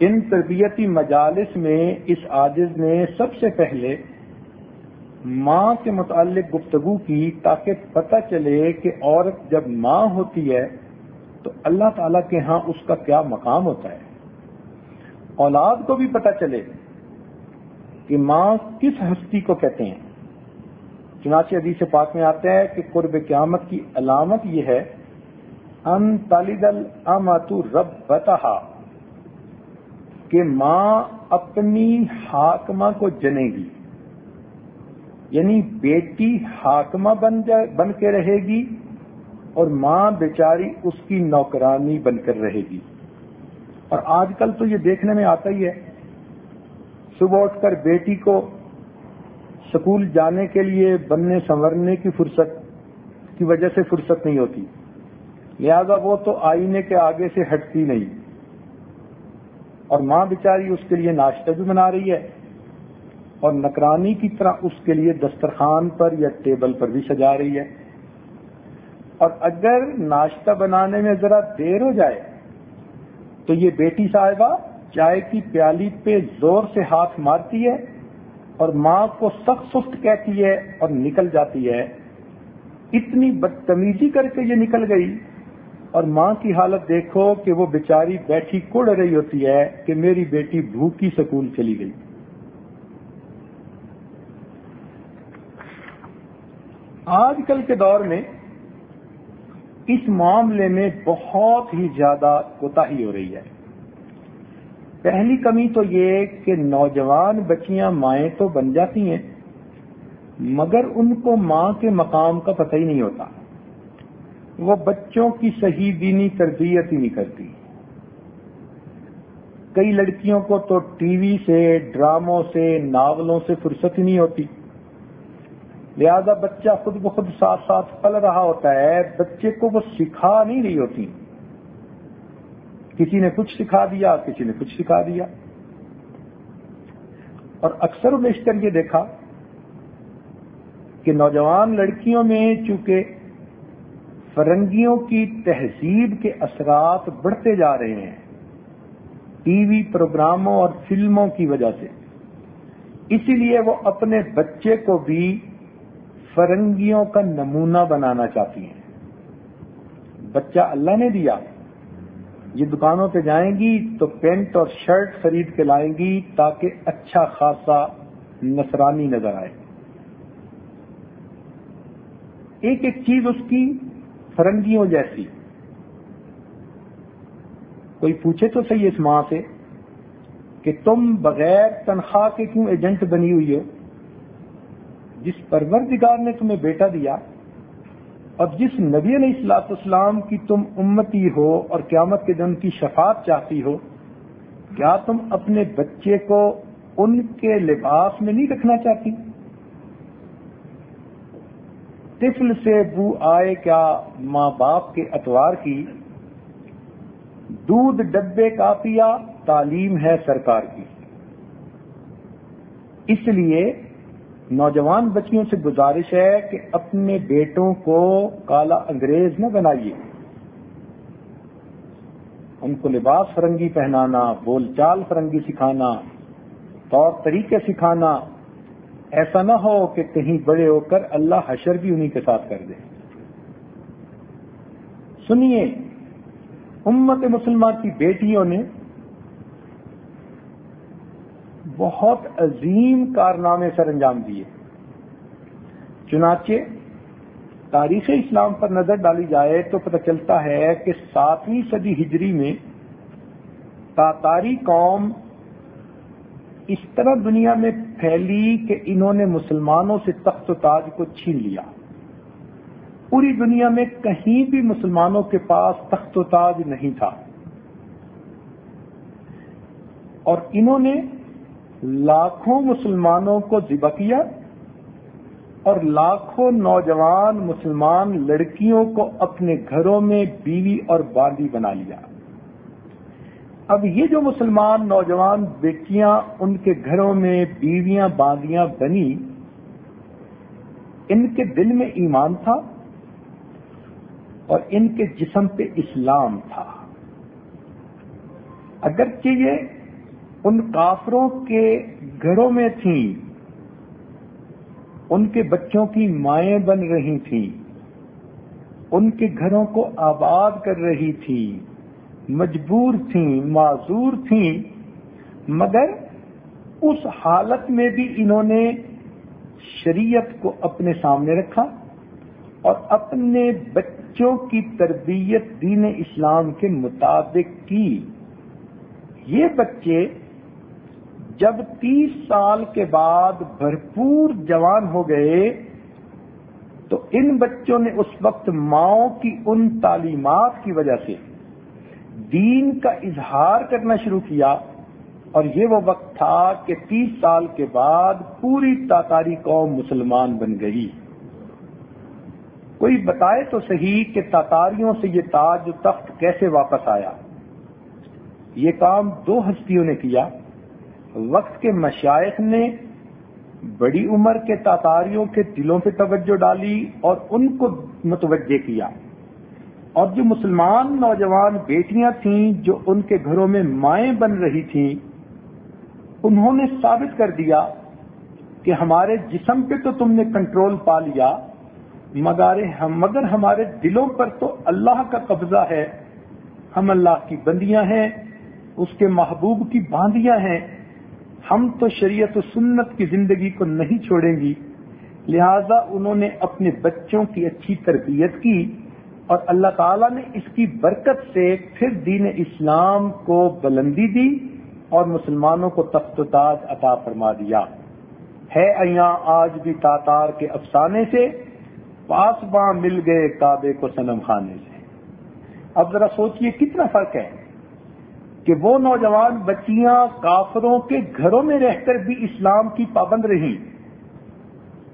ان تربیتی مجالس میں اس عاجز نے سب سے پہلے ماں کے متعلق گفتگو کی تاکہ پتہ چلے کہ عورت جب ماں ہوتی ہے تو اللہ تعالی کے ہاں اس کا کیا مقام ہوتا ہے۔ اولاد کو بھی پتہ چلے کہ ماں کس ہستی کو کہتے ہیں۔ چنانچہ حدیث پاک میں آتا ہے کہ قرب قیامت کی علامت یہ ہے، ان تالد المات رب بتا کہ ماں اپنی حاکمہ کو جنے گی۔ یعنی بیٹی حاکمہ بن جائے بن کے رہے گی اور ماں بیچاری اس کی نوکرانی بن کر رہے گی۔ اور آج کل تو یہ دیکھنے میں آتا ہی ہے۔ صبح اٹھ کر بیٹی کو سکول جانے کے لیے بننے سنورنے کی فرصت کی وجہ سے فرصت نہیں ہوتی۔ لہذا وہ تو آئینے کے آگے سے ہٹتی نہیں۔ اور ماں بیچاری اس کے لیے ناشتہ بھی بنا رہی ہے۔ اور نکرانی کی طرح اس کے لیے دسترخوان پر یا ٹیبل پر بھی سجا رہی ہے۔ اور اگر ناشتہ بنانے میں ذرا دیر ہو جائے، تو یہ بیٹی صاحبہ چائے کی پیالی پہ زور سے ہاتھ مارتی ہے اور ماں کو سخت سست کہتی ہے اور نکل جاتی ہے۔ اتنی بدتمیزی کر کے یہ نکل گئی اور ماں کی حالت دیکھو کہ وہ بیچاری بیٹھی کڑ رہی ہوتی ہے کہ میری بیٹی بھوکی سکول چلی گئی۔ آج کل کے دور میں اس معاملے میں بہت ہی زیادہ کوتا ہو رہی ہے۔ پہلی کمی تو یہ کہ نوجوان بچیاں مائیں تو بن جاتی ہیں، مگر ان کو ماں کے مقام کا پتہ ہی نہیں ہوتا۔ وہ بچوں کی صحیح دینی تربیت ہی نہیں کرتی۔ کئی لڑکیوں کو تو ٹی وی سے، ڈراموں سے، ناولوں سے فرصت ہی نہیں ہوتی۔ لہذا بچہ خود بخود ساتھ ساتھ پل رہا ہوتا ہے، بچے کو وہ سکھا نہیں رہی ہوتی۔ کسی نے کچھ سکھا دیا، کسی نے کچھ سکھا دیا۔ اور اکثر بیشتر یہ دیکھا کہ نوجوان لڑکیوں میں چونکہ فرنگیوں کی تہذیب کے اثرات بڑھتے جا رہے ہیں، ٹی وی پروگراموں اور فلموں کی وجہ سے، اسی لیے وہ اپنے بچے کو بھی فرنگیوں کا نمونہ بنانا چاہتی ہیں۔ بچہ اللہ نے دیا۔ یہ دکانوں پہ جائیں گی تو پینٹ اور شرٹ خرید کے لائیں گی تاکہ اچھا خاصا نصرانی نظر آئے۔ ایک ایک چیز اس کی فرنگیوں جیسی۔ کوئی پوچھے تو صحیح اس ماں سے کہ تم بغیر تنخواہ کے کیوں ایجنٹ بنی ہوئی ہو؟ جس پروردگار نے تمہیں بیٹا دیا اور جس نبی علیہ السلاط اسلام کی تم امتی ہو اور قیامت کے دن کی شفاعت چاہتی ہو، کیا تم اپنے بچے کو ان کے لباس میں نہیں رکھنا چاہتی؟ طفل سے بو آئے کیا ماں باپ کے اتوار کی، دودھ ڈبے کا پیا، تعلیم ہے سرکار کی۔ اس لیے نوجوان بچیوں سے گزارش ہے کہ اپنے بیٹوں کو کالا انگریز نہ بنائیے۔ ان کو لباس فرنگی پہنانا، بول چال فرنگی سکھانا، طور طریقے سکھانا۔ ایسا نہ ہو کہ کہیں بڑے ہو کر اللہ حشر بھی انہی کے ساتھ کر دے۔ سنیے، امت مسلمہ کی بیٹیوں نے بہت عظیم کارنامے سر انجام دیے۔ چنانچہ تاریخ اسلام پر نظر ڈالی جائے تو پتہ چلتا ہے کہ ساتویں صدی ہجری میں تاتاری قوم اس طرح دنیا میں پھیلی کہ انہوں نے مسلمانوں سے تخت و تاج کو چھین لیا۔ پوری دنیا میں کہیں بھی مسلمانوں کے پاس تخت و تاج نہیں تھا۔ اور انہوں نے لاکھوں مسلمانوں کو ذبح کیا اور لاکھوں نوجوان مسلمان لڑکیوں کو اپنے گھروں میں بیوی اور باندی بنا لیا۔ اب یہ جو مسلمان نوجوان بیٹیاں ان کے گھروں میں بیویاں باندیاں بنی، ان کے دل میں ایمان تھا اور ان کے جسم پہ اسلام تھا۔ اگرچہ یہ ان کافروں کے گھروں میں تھیں ان کے بچوں کی مائیں بن رہی تھیں ان کے گھروں کو آباد کر رہی تھی، مجبور تھیں معذور تھیں مگر اس حالت میں بھی انہوں نے شریعت کو اپنے سامنے رکھا اور اپنے بچوں کی تربیت دین اسلام کے مطابق کی۔ یہ بچے جب تیس سال کے بعد بھرپور جوان ہو گئے، تو ان بچوں نے اس وقت ماؤں کی ان تعلیمات کی وجہ سے دین کا اظہار کرنا شروع کیا اور یہ وہ وقت تھا کہ تیس سال کے بعد پوری تاتاری قوم مسلمان بن گئی۔ کوئی بتائے تو صحیح کہ تاتاریوں سے یہ تاج تخت کیسے واپس آیا۔ یہ کام دو ہستیوں نے کیا۔ وقت کے مشائق نے بڑی عمر کے تاتاریوں کے دلوں پہ توجہ ڈالی اور ان کو متوجہ کیا۔ اور جو مسلمان نوجوان بیٹیاں تھیں جو ان کے گھروں میں مائیں بن رہی تھیں، انہوں نے ثابت کر دیا کہ ہمارے جسم پہ تو تم نے کنٹرول پا لیا، مگر مگر ہمارے دلوں پر تو اللہ کا قبضہ ہے۔ ہم اللہ کی بندیاں ہیں، اس کے محبوب کی باندیاں ہیں۔ ہم تو شریعت و سنت کی زندگی کو نہیں چھوڑیں گی۔ لہذا انہوں نے اپنے بچوں کی اچھی تربیت کی اور اللہ تعالیٰ نے اس کی برکت سے پھر دین اسلام کو بلندی دی اور مسلمانوں کو تخت و تاج عطا فرما دیا۔ ہے ایاں آج بھی تاتار کے افسانے سے، پاس باں مل گئے کعبے کو سنم خانے سے۔ اب ذرا سوچئے کتنا فرق ہے۔ کہ وہ نوجوان بچیاں کافروں کے گھروں میں رہ کر بھی اسلام کی پابند رہی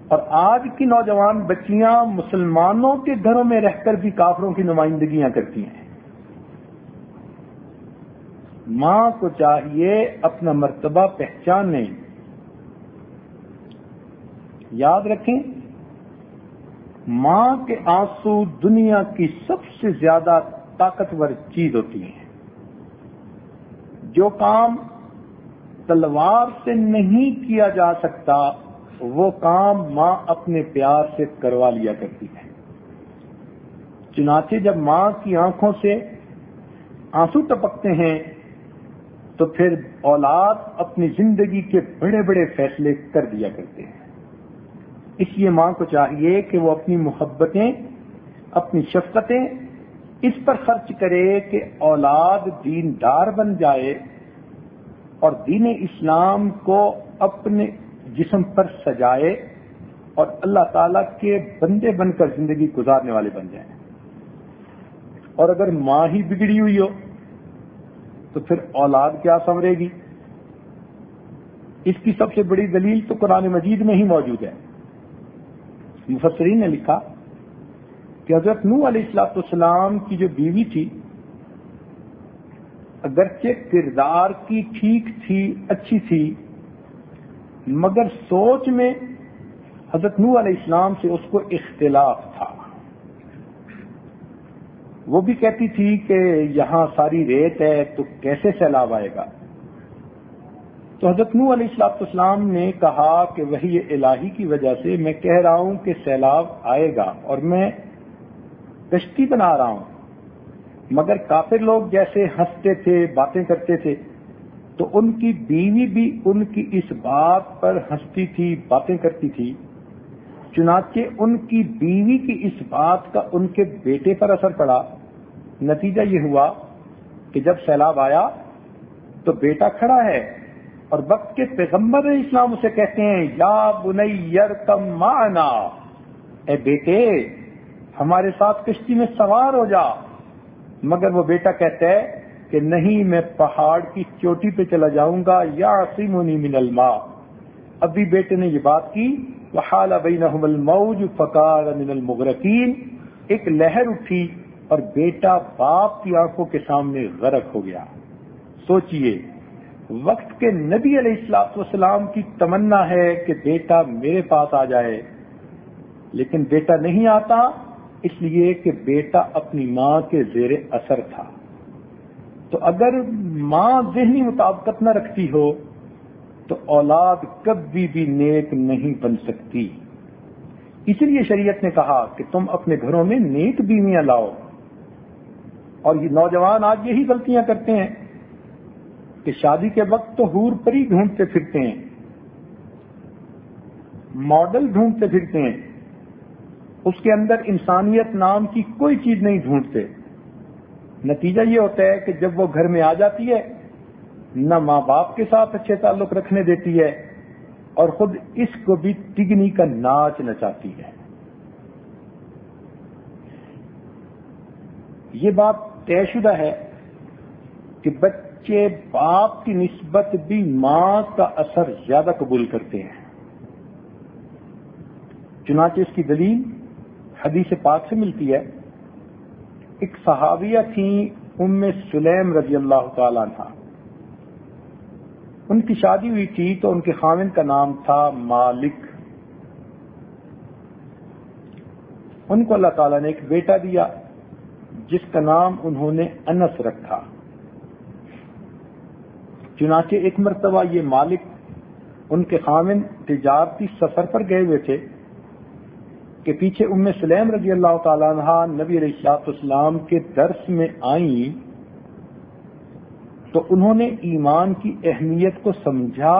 اور آج کی نوجوان بچیاں مسلمانوں کے گھروں میں رہ کر بھی کافروں کی نمائندگیاں کرتی ہیں۔ ماں کو چاہیے اپنا مرتبہ پہچانیں یاد رکھیں، ماں کے آنسو دنیا کی سب سے زیادہ طاقتور چیز ہوتی ہیں۔ جو کام تلوار سے نہیں کیا جا سکتا، وہ کام ماں اپنے پیار سے کروا لیا کرتی ہے۔ چنانچہ جب ماں کی آنکھوں سے آنسو ٹپکتے ہیں، تو پھر اولاد اپنی زندگی کے بڑے بڑے فیصلے کر دیا کرتے ہیں۔ اس لیے ماں کو چاہیے کہ وہ اپنی محبتیں، اپنی شفقتیں اس پر خرچ کرے کہ اولاد دین دار بن جائے اور دین اسلام کو اپنے جسم پر سجائے اور اللہ تعالی کے بندے بن کر زندگی گزارنے والے بن جائیں۔ اور اگر ماں ہی بگڑی ہوئی ہو، تو پھر اولاد کیا سمرے گی؟ اس کی سب سے بڑی دلیل تو قرآن مجید میں ہی موجود ہے۔ مفسرین نے لکھا کہ حضرت نو علیہ السلاط السلام کی جو بیوی تھی، اگرچہ کردار کی ٹھیک تھی، اچھی تھی، مگر سوچ میں حضرت نو علیہ السلام سے اس کو اختلاف تھا۔ وہ بھی کہتی تھی کہ یہاں ساری ریت ہے، تو کیسے سیلاب آئے گا؟ تو حضرت نو علیہ السلاط اسلام نے کہا کہ وہی الہی کی وجہ سے میں کہہ رہا ہوں کہ سیلاب آئے گا اور میں کشتی بنا رہا ہوں۔ مگر کافر لوگ جیسے ہنستے تھے، باتیں کرتے تھے، تو ان کی بیوی بھی ان کی اس بات پر ہنستی تھی، باتیں کرتی تھی۔ چنانچہ ان کی بیوی کی اس بات کا ان کے بیٹے پر اثر پڑا۔ نتیجہ یہ ہوا کہ جب سیلاب آیا تو بیٹا کھڑا ہے اور وقت کے پیغمبر اسلام اسے کہتے ہیں، یا بنیر کم مانا اے بیٹے ہمارے ساتھ کشتی میں سوار ہو جا۔ مگر وہ بیٹا کہتا ہے کہ نہیں، میں پہاڑ کی چوٹی پہ چلا جاؤں گا یا سیمونی من الماء۔ ابھی بیٹے نے یہ بات کی، وحال بینہم الموج فقار من المغرقین ایک لہر اٹھی اور بیٹا باپ کی آنکھوں کے سامنے غرق ہو گیا۔ سوچئے، وقت کے نبی علیہ السلاط والسلام کی تمنا ہے کہ بیٹا میرے پاس آ جائے۔ لیکن بیٹا نہیں آتا اس لیے کہ بیٹا اپنی ماں کے زیر اثر تھا۔ تو اگر ماں ذہنی مطابقت نہ رکھتی ہو، تو اولاد کبھی بھی نیک نہیں بن سکتی۔ اسی لیے شریعت نے کہا کہ تم اپنے گھروں میں نیک بیویاں لاؤ۔ اور یہ نوجوان آج یہی غلطیاں کرتے ہیں کہ شادی کے وقت تو ہور پر ہی ڈھونڈتے پھرتے ہیں، ماڈل ڈھونڈتے پھرتے ہیں۔ اس کے اندر انسانیت نام کی کوئی چیز نہیں ڈھونڈتے۔ نتیجہ یہ ہوتا ہے کہ جب وہ گھر میں آ جاتی ہے، نہ ماں باپ کے ساتھ اچھے تعلق رکھنے دیتی ہے اور خود اس کو بھی ٹگنی کا ناچ نچاتی ہے۔ یہ بات طے شدہ ہے کہ بچے باپ کی نسبت بھی ماں کا اثر زیادہ قبول کرتے ہیں۔ چنانچہ اس کی دلیل حدیث پاک سے ملتی ہے، ایک صحابیہ تھیں ام سلیم رضی اللہ تعالی عنہ۔ ان کی شادی ہوئی تھی تو ان کے خامن کا نام تھا مالک۔ ان کو اللہ تعالیٰ نے ایک بیٹا دیا، جس کا نام انہوں نے انس رکھا۔ چنانچہ ایک مرتبہ یہ مالک ان کے خامن تجارتی سفر پر گئے ہوئے تھے۔ کہ پیچھے ام سلیم رضی اللہ تعالیٰ عنہ نبی علیہ اسلام کے درس میں آئیں تو انہوں نے ایمان کی اہمیت کو سمجھا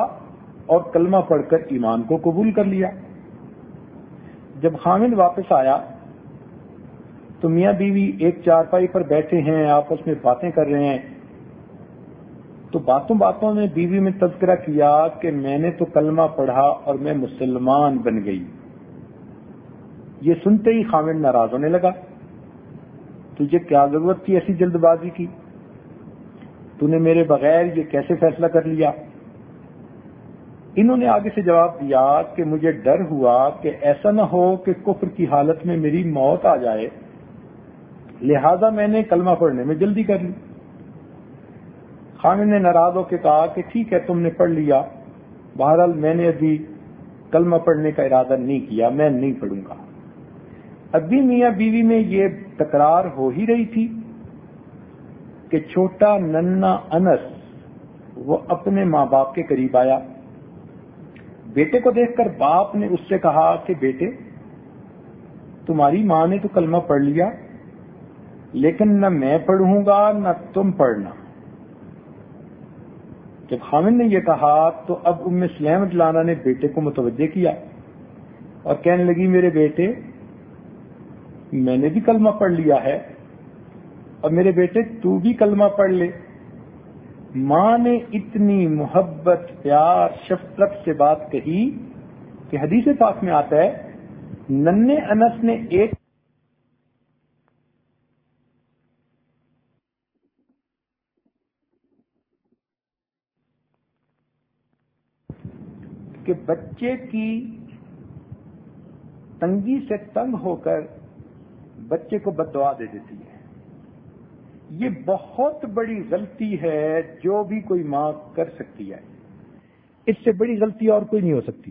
اور کلمہ پڑھ کر ایمان کو قبول کر لیا۔ جب خامد واپس آیا تو میاں بیوی ایک چارپائی پر بیٹھے ہیں، آپس میں باتیں کر رہے ہیں۔ تو باتوں باتوں میں بیوی میں تذکرہ کیا کہ میں نے تو کلمہ پڑھا اور میں مسلمان بن گئی۔ یہ سنتے ہی خامد ناراض ہونے لگا۔ تجھے کیا ضرورت تھی ایسی جلد بازی کی؟ تو نے میرے بغیر یہ کیسے فیصلہ کر لیا؟ انہوں نے آگے سے جواب دیا کہ مجھے ڈر ہوا کہ ایسا نہ ہو کہ کفر کی حالت میں میری موت آ جائے۔ لہذا میں نے کلمہ پڑھنے میں جلدی کر لی۔ خامد نے ناراض ہو کے کہا کہ ٹھیک ہے، تم نے پڑھ لیا۔ بہرحال میں نے ابھی کلمہ پڑھنے کا ارادہ نہیں کیا، میں نہیں پڑھوں گا۔ ابھی میاں بیوی میں یہ تکرار ہو ہی رہی تھی کہ چھوٹا ننا انس وہ اپنے ماں باپ کے قریب آیا۔ بیٹے کو دیکھ کر باپ نے اس سے کہا کہ بیٹے، تمہاری ماں نے تو کلمہ پڑھ لیا، لیکن نہ میں پڑھوں گا، نہ تم پڑھنا۔ جب خامن نے یہ کہا تو اب ام سلیم لانا نے بیٹے کو متوجہ کیا اور کہنے لگی، میرے بیٹے میں نے بھی کلمہ پڑھ لیا ہے اور میرے بیٹے تو بھی کلمہ پڑھ لے۔ ماں نے اتنی محبت، پیار، شفقت سے بات کہی کہ حدیث پاک میں آتا ہے ننے انس نے ایک کہ بچے کی تنگی سے تنگ ہو کر بچے کو بدعا دے دیتی ہے۔ یہ بہت بڑی غلطی ہے جو بھی کوئی ماں کر سکتی ہے۔ اس سے بڑی غلطی اور کوئی نہیں ہو سکتی۔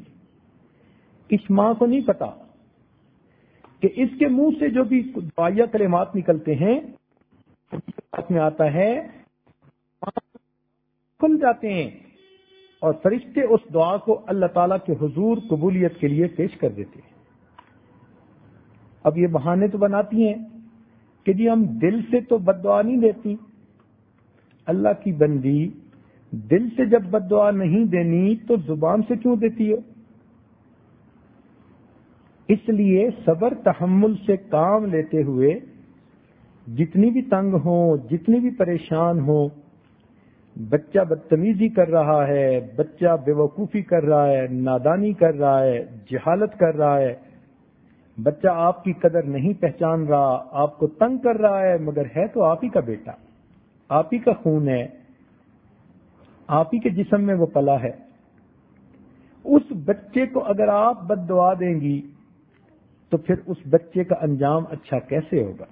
اس ماں کو نہیں پتا کہ اس کے منہ سے جو بھی دعائیا کلمات نکلتے ہیں میں آتا ہے، کھل جاتے ہیں اور فرشتے اس دعا کو اللہ تعالی کے حضور قبولیت کے لیے پیش کر دیتے ہیں۔ اب یہ بہانے تو بناتی ہیں کہ جی ہم دل سے تو بد دعا نہیں دیتی۔ اللہ کی بندی دل سے جب بد دعا نہیں دینی تو زبان سے کیوں دیتی ہو؟ اس لیے صبر تحمل سے کام لیتے ہوئے جتنی بھی تنگ ہوں، جتنی بھی پریشان ہوں، بچہ بدتمیزی کر رہا ہے، بچہ بے وقوفی کر رہا ہے، نادانی کر رہا ہے، جہالت کر رہا ہے بچہ آپ کی قدر نہیں پہچان رہا، آپ کو تنگ کر رہا ہے، مگر ہے تو آپ ہی کا بیٹا۔ آپ ہی کا خون ہے۔ آپ ہی کے جسم میں وہ پلا ہے۔ اس بچے کو اگر آپ بد دعا دیں گی، تو پھر اس بچے کا انجام اچھا کیسے ہوگا؟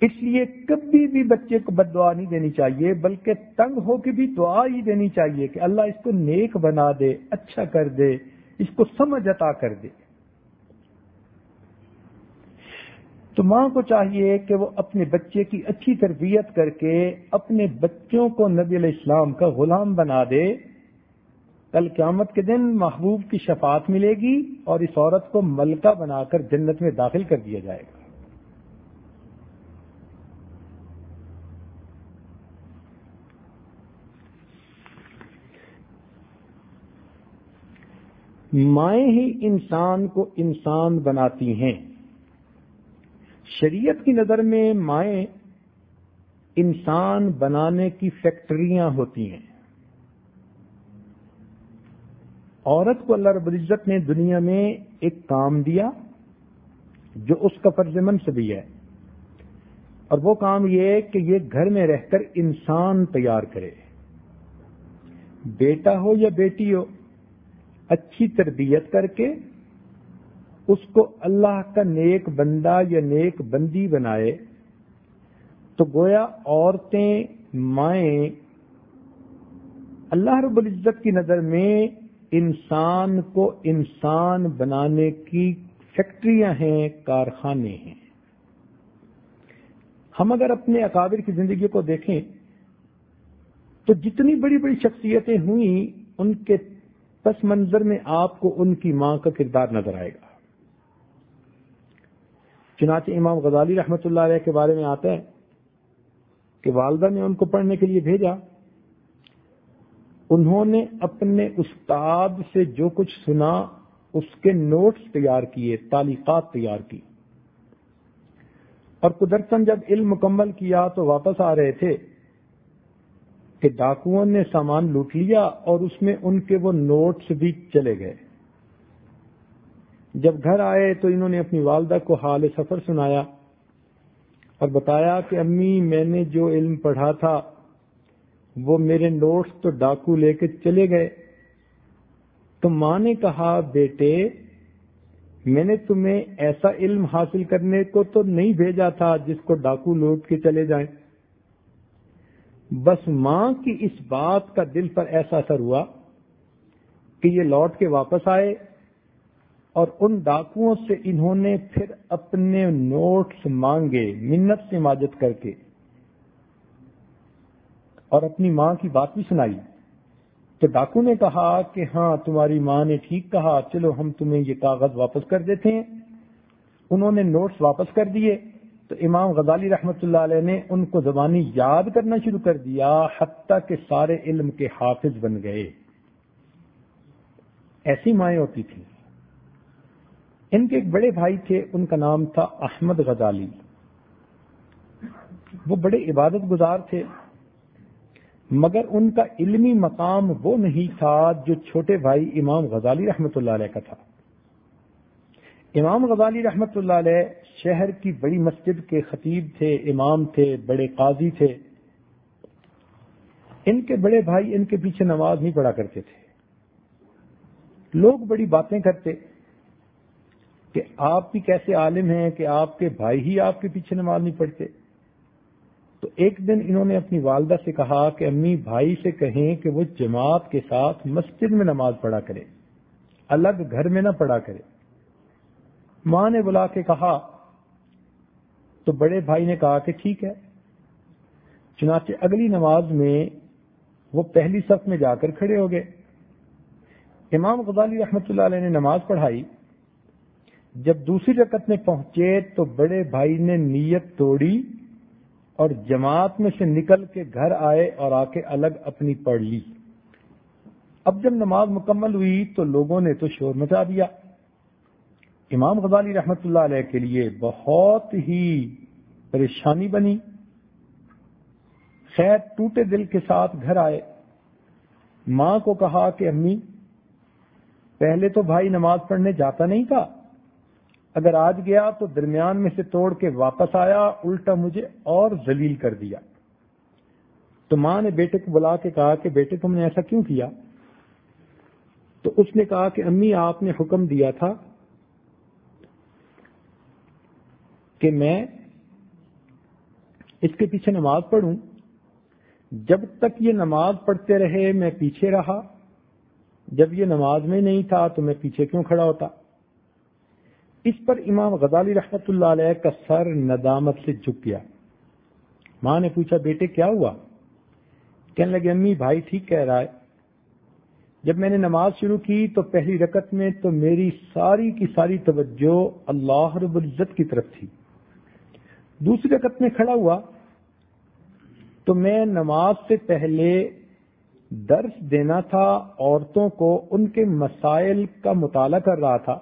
اس لیے کبھی بھی بچے کو بد دعا نہیں دینی چاہیے، بلکہ تنگ ہو کے بھی دعا ہی دینی چاہیے کہ اللہ اس کو نیک بنا دے اچھا کر دے، اس کو سمجھ عطا کر دے۔ تو ماں کو چاہیے کہ وہ اپنے بچے کی اچھی تربیت کر کے اپنے بچوں کو نبی علیہ السلام کا غلام بنا دے۔ کل قیامت کے دن محبوب کی شفاعت ملے گی اور اس عورت کو ملکہ بنا کر جنت میں داخل کر دیا جائے گا۔ مائیں ہی انسان کو انسان بناتی ہیں۔ شریعت کی نظر میں مائیں انسان بنانے کی فیکٹریاں ہوتی ہیں۔ عورت کو اللہ رب العزت نے دنیا میں ایک کام دیا جو اس کا فرض سے بھی ہے۔ اور وہ کام یہ کہ یہ گھر میں رہ کر انسان تیار کرے۔ بیٹا ہو یا بیٹی ہو، اچھی تربیت کر کے اس کو اللہ کا نیک بندہ یا نیک بندی بنائے، تو گویا عورتیں مائیں اللہ رب العزت کی نظر میں انسان کو انسان بنانے کی فیکٹریاں ہیں، کارخانے ہیں۔ ہم اگر اپنے اکابر کی زندگی کو دیکھیں، تو جتنی بڑی بڑی شخصیتیں ہوئیں، ان کے پس منظر میں آپ کو ان کی ماں کا کردار نظر آئے گا۔ چنانچہ امام غزالی رحمت اللہ علیہ کے بارے میں آتا ہے کہ والدہ نے ان کو پڑھنے کے لیے بھیجا۔ انہوں نے اپنے استاد سے جو کچھ سنا، اس کے نوٹس تیار کیے، تعلیقات تیار کی۔ اور قدرتن جب علم مکمل کیا تو واپس آ رہے تھے کہ ڈاکوؤں نے سامان لوٹ لیا اور اس میں ان کے وہ نوٹس بھی چلے گئے۔ جب گھر آئے تو انہوں نے اپنی والدہ کو حال سفر سنایا اور بتایا کہ امی، میں نے جو علم پڑھا تھا، وہ میرے نوٹس تو ڈاکو لے کے چلے گئے۔ تو ماں نے کہا، بیٹے، میں نے تمہیں ایسا علم حاصل کرنے کو تو نہیں بھیجا تھا جس کو ڈاکو لوٹ کے چلے جائیں۔ بس ماں کی اس بات کا دل پر ایسا اثر ہوا کہ یہ لوٹ کے واپس آئے۔ اور ان ڈاکوؤں سے انہوں نے پھر اپنے نوٹس مانگے، منت سے ماجت کر کے۔ اور اپنی ماں کی بات بھی سنائی۔ تو ڈاکو نے کہا کہ ہاں تمہاری ماں نے ٹھیک کہا، چلو ہم تمہیں یہ کاغذ واپس کر دیتے ہیں۔ انہوں نے نوٹس واپس کر دیے۔ تو امام غزالی رحمت اللہ علیہ نے ان کو زبانی یاد کرنا شروع کر دیا، حتیٰ کہ سارے علم کے حافظ بن گئے۔ ایسی مائیں ہوتی تھیں۔ ان کے ایک بڑے بھائی تھے، ان کا نام تھا احمد غزالی۔ وہ بڑے عبادت گزار تھے، مگر ان کا علمی مقام وہ نہیں تھا جو چھوٹے بھائی امام غزالی رحمت اللہ علیہ کا تھا۔ امام غزالی رحمت اللہ علیہ شہر کی بڑی مسجد کے خطیب تھے، امام تھے، بڑے قاضی تھے۔ ان کے بڑے بھائی ان کے پیچھے نماز نہیں پڑھا کرتے تھے۔ لوگ بڑی باتیں کرتے کہ آپ بھی کیسے عالم ہیں کہ آپ کے بھائی ہی آپ کے پیچھے نماز نہیں پڑھتے؟ تو ایک دن انہوں نے اپنی والدہ سے کہا کہ امی بھائی سے کہیں کہ وہ جماعت کے ساتھ مسجد میں نماز پڑھا کرے، الگ گھر میں نہ پڑھا کرے۔ ماں نے بلا کے کہا، تو بڑے بھائی نے کہا کہ ٹھیک ہے، چنانچہ اگلی نماز میں وہ پہلی صف میں جا کر کھڑے ہو گئے۔ امام غزالی رحمت اللہ علیہ نے نماز پڑھائی۔ جب دوسری رکت میں پہنچے تو بڑے بھائی نے نیت توڑی اور جماعت میں سے نکل کے گھر آئے اور آ کے الگ اپنی پڑھ لی۔ اب جب نماز مکمل ہوئی تو لوگوں نے تو شور مچا دیا۔ امام غزالی رحمت اللہ علیہ کے لیے بہت ہی پریشانی بنی۔ خیر ٹوٹے دل کے ساتھ گھر آئے۔ ماں کو کہا کہ امی، پہلے تو بھائی نماز پڑھنے جاتا نہیں تھا۔ اگر آج گیا تو درمیان میں سے توڑ کے واپس آیا، الٹا مجھے اور ذلیل کر دیا۔ تو ماں نے بیٹے کو بلا کے کہا کہ بیٹے تم نے ایسا کیوں کیا؟ تو اس نے کہا کہ امی، آپ نے حکم دیا تھا کہ میں اس کے پیچھے نماز پڑھوں۔ جب تک یہ نماز پڑھتے رہے، میں پیچھے رہا۔ جب یہ نماز میں نہیں تھا تو میں پیچھے کیوں کھڑا ہوتا؟ اس پر امام غزالی رحمت اللہ علیہ کا سر ندامت سے جھک گیا۔ ماں نے پوچھا، بیٹے، کیا ہوا؟ کہنے لگے، امی، بھائی ٹھیک کہہ رہا ہے۔ جب میں نے نماز شروع کی تو پہلی رکت میں تو میری ساری کی ساری توجہ اللہ رب العزت کی طرف تھی۔ دوسری رکت میں کھڑا ہوا تو میں نماز سے پہلے درس دینا تھا، عورتوں کو ان کے مسائل کا مطالعہ کر رہا تھا۔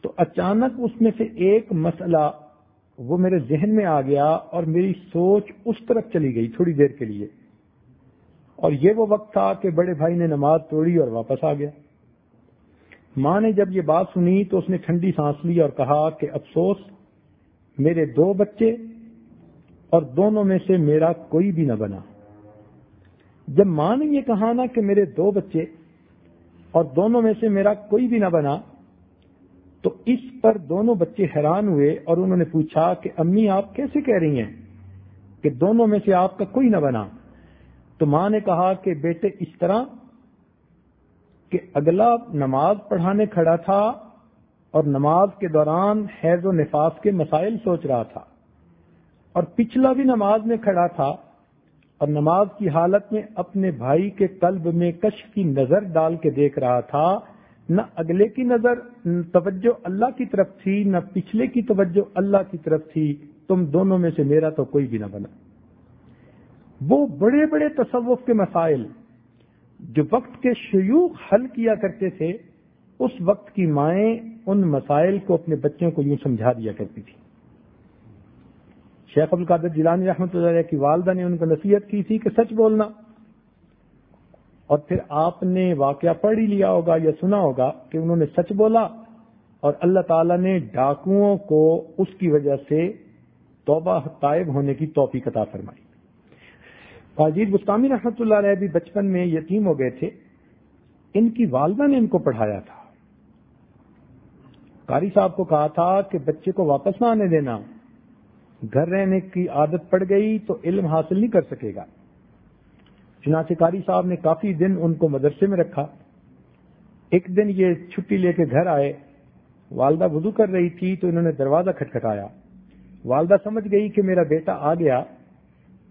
تو اچانک اس میں سے ایک مسئلہ وہ میرے ذہن میں آ گیا اور میری سوچ اس طرف چلی گئی تھوڑی دیر کے لیے۔ اور یہ وہ وقت تھا کہ بڑے بھائی نے نماز توڑی اور واپس آ گیا۔ ماں نے جب یہ بات سنی تو اس نے ٹھنڈی سانس لی اور کہا کہ افسوس، میرے دو بچے اور دونوں میں سے میرا کوئی بھی نہ بنا۔ جب ماں نے یہ کہا نا کہ میرے دو بچے اور دونوں میں سے میرا کوئی بھی نہ بنا تو اس پر دونوں بچے حیران ہوئے اور انہوں نے پوچھا کہ امی آپ کیسے کہہ رہی ہیں کہ دونوں میں سے آپ کا کوئی نہ بنا۔ تو ماں نے کہا کہ بیٹے اس طرح کہ اگلا نماز پڑھانے کھڑا تھا اور نماز کے دوران حیض و نفاس کے مسائل سوچ رہا تھا اور پچھلا بھی نماز میں کھڑا تھا اور نماز کی حالت میں اپنے بھائی کے قلب میں کش کی نظر ڈال کے دیکھ رہا تھا نہ اگلے کی نظر توجہ اللہ کی طرف تھی، نہ پچھلے کی توجہ اللہ کی طرف تھی۔ تم دونوں میں سے میرا تو کوئی بھی نہ بنا۔ وہ بڑے بڑے تصوف کے مسائل جو وقت کے شیوخ حل کیا کرتے تھے، اس وقت کی مائیں ان مسائل کو اپنے بچوں کو یوں سمجھا دیا کرتی تھی شیخ القادر جیلانی رحمۃ اللہ علیہ کی والدہ نے ان کو نصیحت کی تھی کہ سچ بولنا۔ اور پھر آپ نے واقعہ پڑھ ہی لیا ہوگا یا سنا ہوگا کہ انہوں نے سچ بولا اور اللہ تعالیٰ نے ڈاکوؤں کو اس کی وجہ سے توبہ طائب ہونے کی توفیق عطا فرمائی۔ فاجید بستانی رحمۃ اللہ علیہ بھی بچپن میں یتیم ہو گئے تھے۔ ان کی والدہ نے ان کو پڑھایا تھا۔ قاری صاحب کو کہا تھا کہ بچے کو واپس نہ آنے دینا۔ گھر رہنے کی عادت پڑ گئی تو علم حاصل نہیں کر سکے گا۔ چنانچہ قاری صاحب نے کافی دن ان کو مدرسے میں رکھا۔ ایک دن یہ چھٹی لے کے گھر آئے۔ والدہ وضو کر رہی تھی تو انہوں نے دروازہ کھٹکھٹایا۔ والدہ سمجھ گئی کہ میرا بیٹا آ گیا،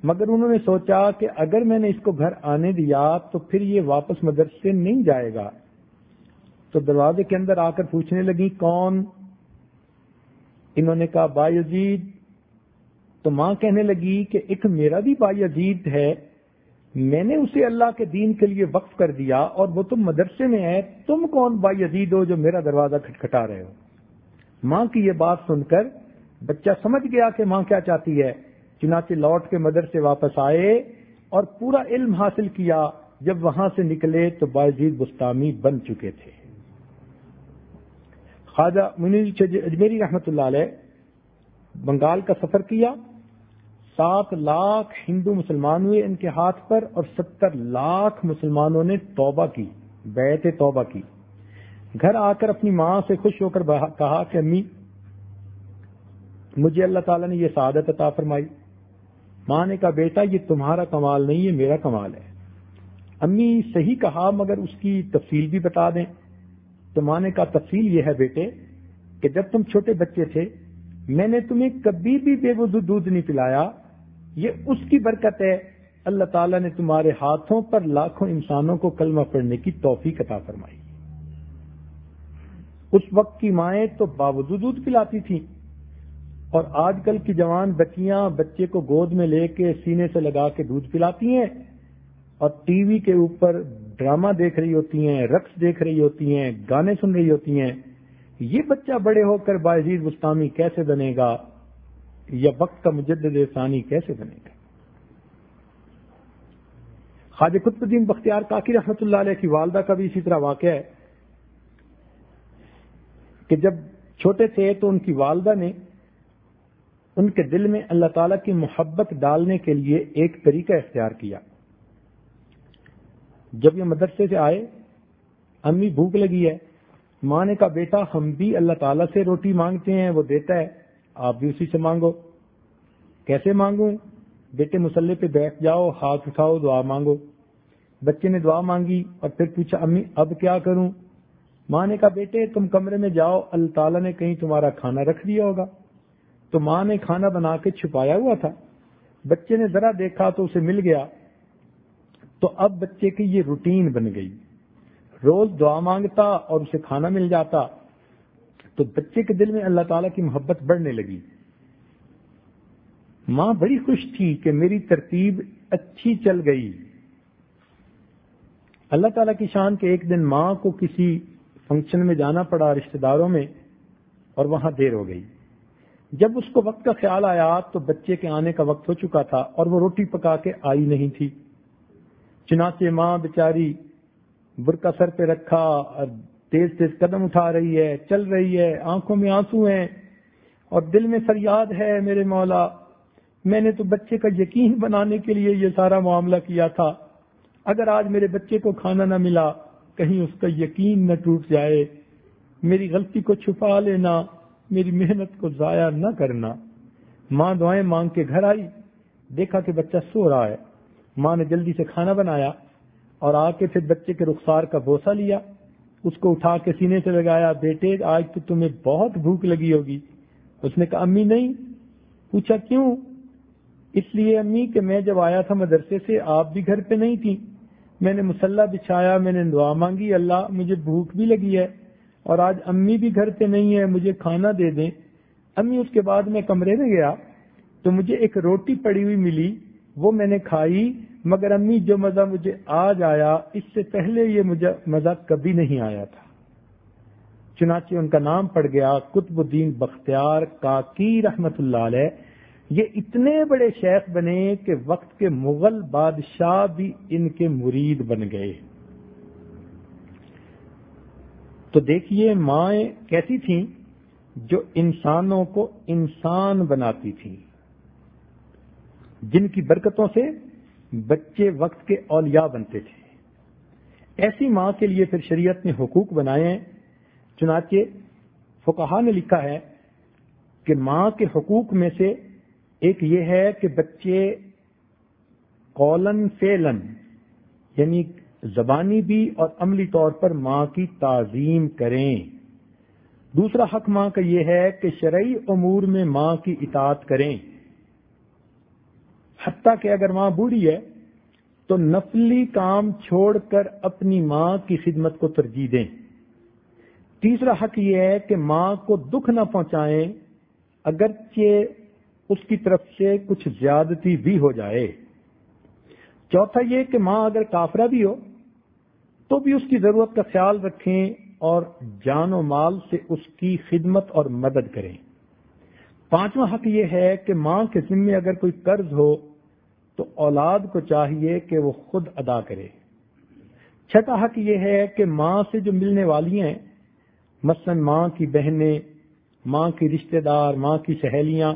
مگر انہوں نے سوچا کہ اگر میں نے اس کو گھر آنے دیا تو پھر یہ واپس مدرسے نہیں جائے گا۔ تو دروازے کے اندر آ کر پوچھنے لگی، کون؟ انہوں نے کہا با یزید. تو ماں کہنے لگی کہ، ایک میرا بھی با یزید ہے میں نے اسے اللہ کے دین کے لیے وقف کر دیا اور وہ تم مدرسے میں ہے، تم کون با یزید ہو جو میرا دروازہ کھٹکھٹا رہے ہو؟ ماں کی یہ بات سن کر بچہ سمجھ گیا کہ ماں کیا چاہتی ہے۔ چنانچہ لوٹ کے مدرسے واپس آئے اور پورا علم حاصل کیا۔ جب وہاں سے نکلے تو باجید بستانی بن چکے تھے۔ خواجہ منیر اجمیری رحمت اللہ علیہ بنگال کا سفر کیا۔ سات لاکھ ہندو مسلمان ہوئے ان کے ہاتھ پر اور ستر لاکھ مسلمانوں نے توبہ کی بیت توبہ کی۔ گھر آ کر اپنی ماں سے خوش ہو کر کہا کہ امی، مجھے اللہ تعالیٰ نے یہ سعادت عطا فرمائی۔ ماں نے کہا، بیٹا، یہ تمہارا کمال نہیں یہ میرا کمال ہے۔ امی صحیح کہا، مگر اس کی تفصیل بھی بتا دیں۔ تو ماں نے کہا، تفصیل یہ ہے بیٹے کہ جب تم چھوٹے بچے تھے، میں نے تمہیں کبھی بھی بے وضو دودھ نہیں پلایا۔ یہ اس کی برکت ہے۔ اللہ تعالیٰ نے تمہارے ہاتھوں پر لاکھوں انسانوں کو کلمہ پڑھنے کی توفیق عطا فرمائی۔ اس وقت کی مائیں تو باوجود دودھ پلاتی تھیں۔ اور آج کل کی جوان بچیاں بچے کو گود میں لے کے سینے سے لگا کے دودھ پلاتی ہیں اور ٹی وی کے اوپر ڈرامہ دیکھ رہی ہوتی ہیں، رقص دیکھ رہی ہوتی ہیں، گانے سن رہی ہوتی ہیں۔ یہ بچہ بڑے ہو کر باعزیز مستانی کیسے بنے گا؟ یا وقت کا مجدد ثانی کیسے بنے گا؟ خواج قطب الدین بختیار کاکی رحمت اللہ علیہ کی والدہ کا بھی اسی طرح واقع ہے کہ جب چھوٹے تھے تو ان کی والدہ نے ان کے دل میں اللہ تعالی کی محبت ڈالنے کے لیے ایک طریقہ اختیار کیا۔ جب یہ مدرسے سے آئے، امی بھوک لگی ہے۔ ماں نے کہا، بیٹا، ہم بھی اللہ تعالیٰ سے روٹی مانگتے ہیں، وہ دیتا ہے۔ آپ بھی اسی سے مانگو۔ کیسے مانگوں بیٹے مسلح پہ بیٹھ جاؤ، ہاتھ اٹھاؤ، دعا مانگو۔ بچے نے دعا مانگی اور پھر پوچھا، امی، اب کیا کروں؟ ماں نے کہا، بیٹے، تم کمرے میں جاؤ، اللہ تعالیٰ نے کہیں تمہارا کھانا رکھ دیا ہوگا۔ تو ماں نے کھانا بنا کے چھپایا ہوا تھا۔ بچے نے ذرا دیکھا تو اسے مل گیا۔ تو اب بچے کی یہ روٹین بن گئی۔ روز دعا مانگتا اور اسے کھانا مل جاتا۔ تو بچے کے دل میں اللہ تعالیٰ کی محبت بڑھنے لگی۔ ماں بڑی خوش تھی کہ میری ترتیب اچھی چل گئی۔ اللہ تعالیٰ کی شان کے ایک دن ماں کو کسی فنکشن میں جانا پڑا رشتہ داروں میں اور وہاں دیر ہو گئی۔ جب اس کو وقت کا خیال آیا تو بچے کے آنے کا وقت ہو چکا تھا اور وہ روٹی پکا کے آئی نہیں تھی۔ چنانچہ ماں بیچاری برقع سر پہ رکھا تیز تیز قدم اٹھا رہی ہے، چل رہی ہے، آنکھوں میں آنسو ہیں۔ اور دل میں فریاد ہے، میرے مولا، میں نے تو بچے کا یقین بنانے کے لیے یہ سارا معاملہ کیا تھا۔ اگر آج میرے بچے کو کھانا نہ ملا، کہیں اس کا یقین نہ ٹوٹ جائے۔ میری غلطی کو چھپا لینا، میری محنت کو ضائع نہ کرنا۔ ماں دعائیں مانگ کے گھر آئی، دیکھا کہ بچہ سو رہا ہے۔ ماں نے جلدی سے کھانا بنایا اور آ کے پھر بچے کے رخسار کا بوسا لیا۔ اس کو اٹھا کے سینے سے لگایا، بیٹے، آج تو تمہیں بہت بھوک لگی ہوگی۔ اس نے کہا، امی نہیں، پوچھا کیوں؟ اس لیے امی کہ میں جب آیا تھا مدرسے سے، آپ بھی گھر پہ نہیں تھی میں نے مسلح بچھایا، میں نے دعا مانگی، اللہ مجھے بھوک بھی لگی ہے اور آج امی بھی گھر پہ نہیں ہے، مجھے کھانا دے دیں۔ امی، اس کے بعد میں کمرے میں گیا تو مجھے ایک روٹی پڑی ہوئی ملی، وہ میں نے کھائی۔ مگر امی جو مزہ مجھے آج آیا، اس سے پہلے یہ مزہ کبھی نہیں آیا تھا۔ چنانچہ ان کا نام پڑ گیا قطب الدین بختیار کاکی رحمت اللہ علیہ۔ یہ اتنے بڑے شیخ بنے کہ وقت کے مغل بادشاہ بھی ان کے مرید بن گئے۔ تو دیکھیے مائیں کیسی تھیں جو انسانوں کو انسان بناتی تھیں۔ جن کی برکتوں سے بچے وقت کے اولیاء بنتے تھے۔ ایسی ماں کے لیے پھر شریعت نے حقوق بنائے۔ ہیں چنانچہ فکہ نے لکھا ہے کہ ماں کے حقوق میں سے ایک یہ ہے کہ بچے قولن فیلن یعنی زبانی بھی اور عملی طور پر ماں کی تعظیم کریں۔ دوسرا حق ماں کا یہ ہے کہ شرعی امور میں ماں کی اطاعت کریں۔ حتیٰ کہ اگر ماں بوڑھی ہے تو نفلی کام چھوڑ کر اپنی ماں کی خدمت کو ترجیح دیں۔ تیسرا حق یہ ہے کہ ماں کو دکھ نہ پہنچائیں، اگرچہ اس کی طرف سے کچھ زیادتی بھی ہو جائے۔ چوتھا یہ کہ ماں اگر کافرہ بھی ہو تو بھی اس کی ضرورت کا خیال رکھیں اور جان و مال سے اس کی خدمت اور مدد کریں۔ پانچواں حق یہ ہے کہ ماں کے ذمے اگر کوئی قرض ہو تو اولاد کو چاہیے کہ وہ خود ادا کرے۔ چھٹا حق یہ ہے کہ ماں سے جو ملنے والی ہیں، مثلا ماں کی بہنیں، ماں کی رشتہ دار، ماں کی سہیلیاں،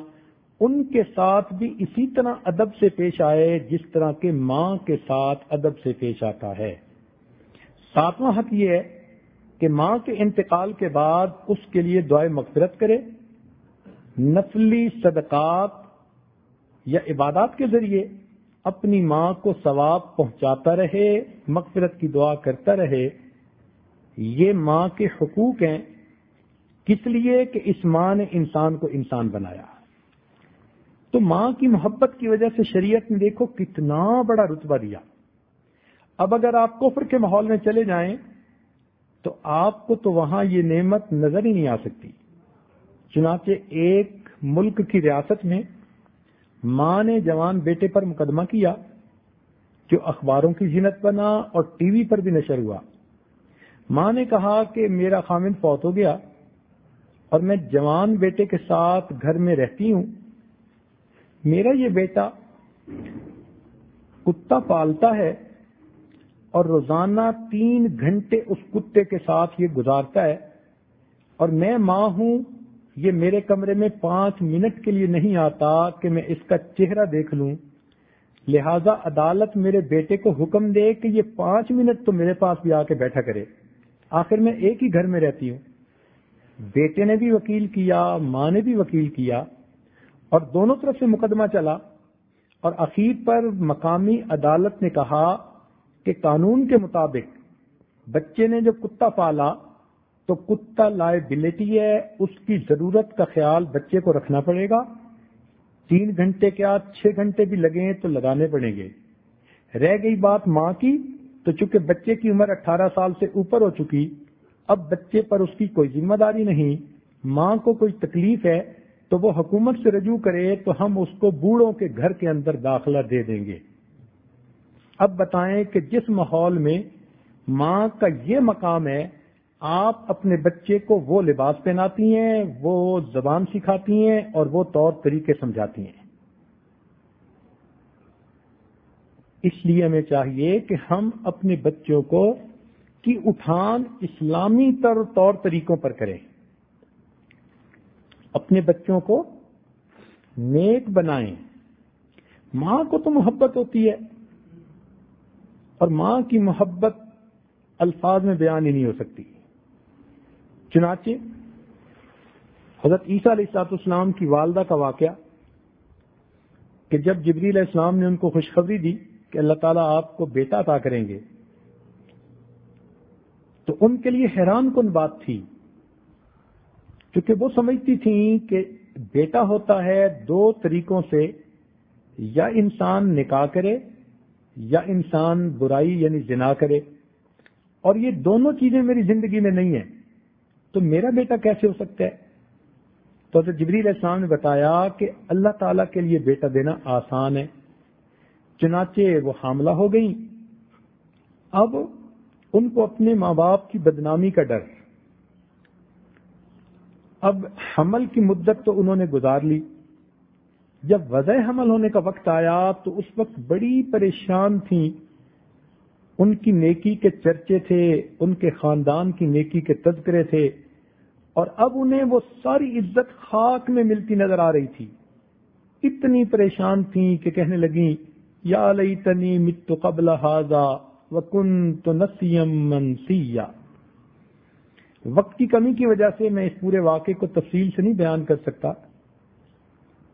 ان کے ساتھ بھی اسی طرح ادب سے پیش آئے جس طرح کے ماں کے ساتھ ادب سے پیش آتا ہے۔ ساتواں حق یہ ہے کہ ماں کے انتقال کے بعد اس کے لیے دعائیں مغفرت کرے۔ نفلی صدقات یا عبادات کے ذریعے اپنی ماں کو ثواب پہنچاتا رہے، مغفرت کی دعا کرتا رہے، یہ ماں کے حقوق ہیں، کس لیے کہ اس ماں نے انسان کو انسان بنایا؟ تو ماں کی محبت کی وجہ سے شریعت نے دیکھو کتنا بڑا رتبہ دیا۔ اب اگر آپ کفر کے ماحول میں چلے جائیں تو آپ کو تو وہاں یہ نعمت نظر ہی نہیں آ سکتی۔ چنانچہ ایک ملک کی ریاست میں ماں نے جوان بیٹے پر مقدمہ کیا جو اخباروں کی زینت بنا اور ٹی وی پر بھی نشر ہوا۔ ماں نے کہا کہ میرا خامن فوت ہو گیا اور میں جوان بیٹے کے ساتھ گھر میں رہتی ہوں۔ میرا یہ بیٹا کتا پالتا ہے اور روزانہ تین گھنٹے اس کتے کے ساتھ یہ گزارتا ہے اور میں ماں ہوں یہ میرے کمرے میں پانچ منٹ کے لیے نہیں آتا کہ میں اس کا چہرہ دیکھ لوں۔ لہذا عدالت میرے بیٹے کو حکم دے کہ یہ پانچ منٹ تو میرے پاس بھی آ کے بیٹھا کرے۔ آخر میں ایک ہی گھر میں رہتی ہوں۔ بیٹے نے بھی وکیل کیا، ماں نے بھی وکیل کیا اور دونوں طرف سے مقدمہ چلا اور اخیر پر مقامی عدالت نے کہا کہ قانون کے مطابق بچے نے جو کتا پالا تو کتا لائبلٹی ہے، اس کی ضرورت کا خیال بچے کو رکھنا پڑے گا۔ تین گھنٹے کیا چھ گھنٹے بھی لگیں تو لگانے پڑیں گے۔ رہ گئی بات ماں کی، تو چونکہ بچے کی عمر اٹھارہ سال سے اوپر ہو چکی، اب بچے پر اس کی کوئی ذمہ داری نہیں۔ ماں کو کوئی تکلیف ہے تو وہ حکومت سے رجوع کرے تو ہم اس کو بوڑھوں کے گھر کے اندر داخلہ دے دیں گے۔ اب بتائیں کہ جس ماحول میں ماں کا یہ مقام ہے آپ اپنے بچے کو وہ لباس پہناتی ہیں، وہ زبان سکھاتی ہیں اور وہ طور طریقے سمجھاتی ہیں۔ اس لیے ہمیں چاہیے کہ ہم اپنے بچوں کو کی اٹھان اسلامی طور طور طریقوں پر کریں۔ اپنے بچوں کو نیک بنائیں۔ ماں کو تو محبت ہوتی ہے اور ماں کی محبت الفاظ میں بیان ہی نہیں ہو سکتی۔ چنانچہ حضرت عیسیٰ علیہ السلاط اسلام کی والدہ کا واقعہ کہ جب جبری علیہ السلام نے ان کو خوشخبری دی کہ اللہ تعالیٰ آپ کو بیٹا عطا کریں گے، تو ان کے لیے حیران کن بات تھی۔ کیونکہ وہ سمجھتی تھیں کہ بیٹا ہوتا ہے دو طریقوں سے، یا انسان نکاح کرے یا انسان برائی یعنی زنا کرے۔ اور یہ دونوں چیزیں میری زندگی میں نہیں ہیں۔ تو میرا بیٹا کیسے ہو سکتا ہے؟ تو حضرت جبریل السلام نے بتایا کہ اللہ تعالی کے لیے بیٹا دینا آسان ہے۔ چنانچہ وہ حاملہ ہو گئی اب ان کو اپنے ماں باپ کی بدنامی کا ڈر۔ اب حمل کی مدت تو انہوں نے گزار لی۔ جب وضع حمل ہونے کا وقت آیا تو اس وقت بڑی پریشان تھیں۔ ان کی نیکی کے چرچے تھے، ان کے خاندان کی نیکی کے تذکرے تھے، اور اب انہیں وہ ساری عزت خاک میں ملتی نظر آ رہی تھی۔ اتنی پریشان تھیں کہ کہنے لگیں، یا لئی تنی مت قبل حاضا وکن تو نسیم منسیا۔ وقت کی کمی کی وجہ سے میں اس پورے واقعے کو تفصیل سے نہیں بیان کر سکتا۔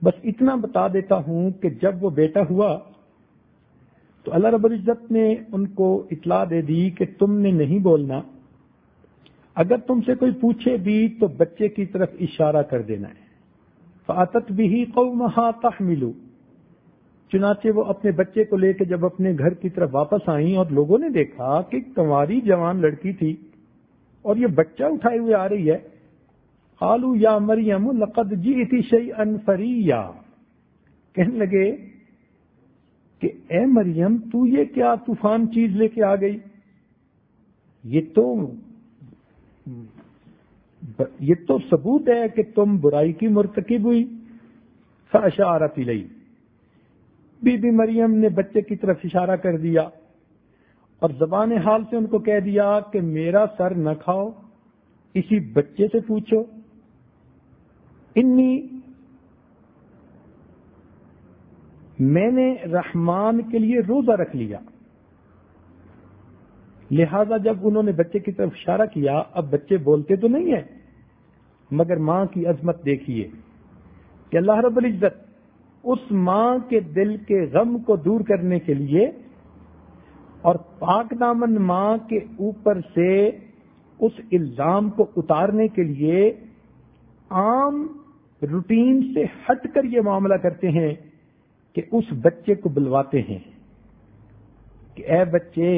بس اتنا بتا دیتا ہوں کہ جب وہ بیٹا ہوا تو اللہ رب العزت نے ان کو اطلاع دے دی کہ تم نے نہیں بولنا۔ اگر تم سے کوئی پوچھے بھی تو بچے کی طرف اشارہ کر دینا ہے۔ فاتت بھی قومہا تحملو چنانچہ وہ اپنے بچے کو لے کے جب اپنے گھر کی طرف واپس آئیں اور لوگوں نے دیکھا کہ کماری جوان لڑکی تھی اور یہ بچہ اٹھائے ہوئے آ رہی ہے۔ آلو یا مریم لقد جی تھی شعی انفری کہنے لگے کہ اے مریم تو یہ کیا طوفان چیز لے کے آ گئی؟ یہ تو یہ تو ثبوت ہے کہ تم برائی کی مرتکب ہوئی۔ فاشارت لئی بی بی مریم نے بچے کی طرف اشارہ کر دیا اور زبان حال سے ان کو کہہ دیا کہ میرا سر نہ کھاؤ، اسی بچے سے پوچھو۔ انی میں نے رحمان کے لیے روزہ رکھ لیا۔ لہذا جب انہوں نے بچے کی طرف اشارہ کیا، اب بچے بولتے تو نہیں ہیں، مگر ماں کی عظمت دیکھیے کہ اللہ رب العزت اس ماں کے دل کے غم کو دور کرنے کے لیے اور پاک دامن ماں کے اوپر سے اس الزام کو اتارنے کے لیے عام روٹین سے ہٹ کر یہ معاملہ کرتے ہیں۔ کہ اس بچے کو بلواتے ہیں کہ اے بچے،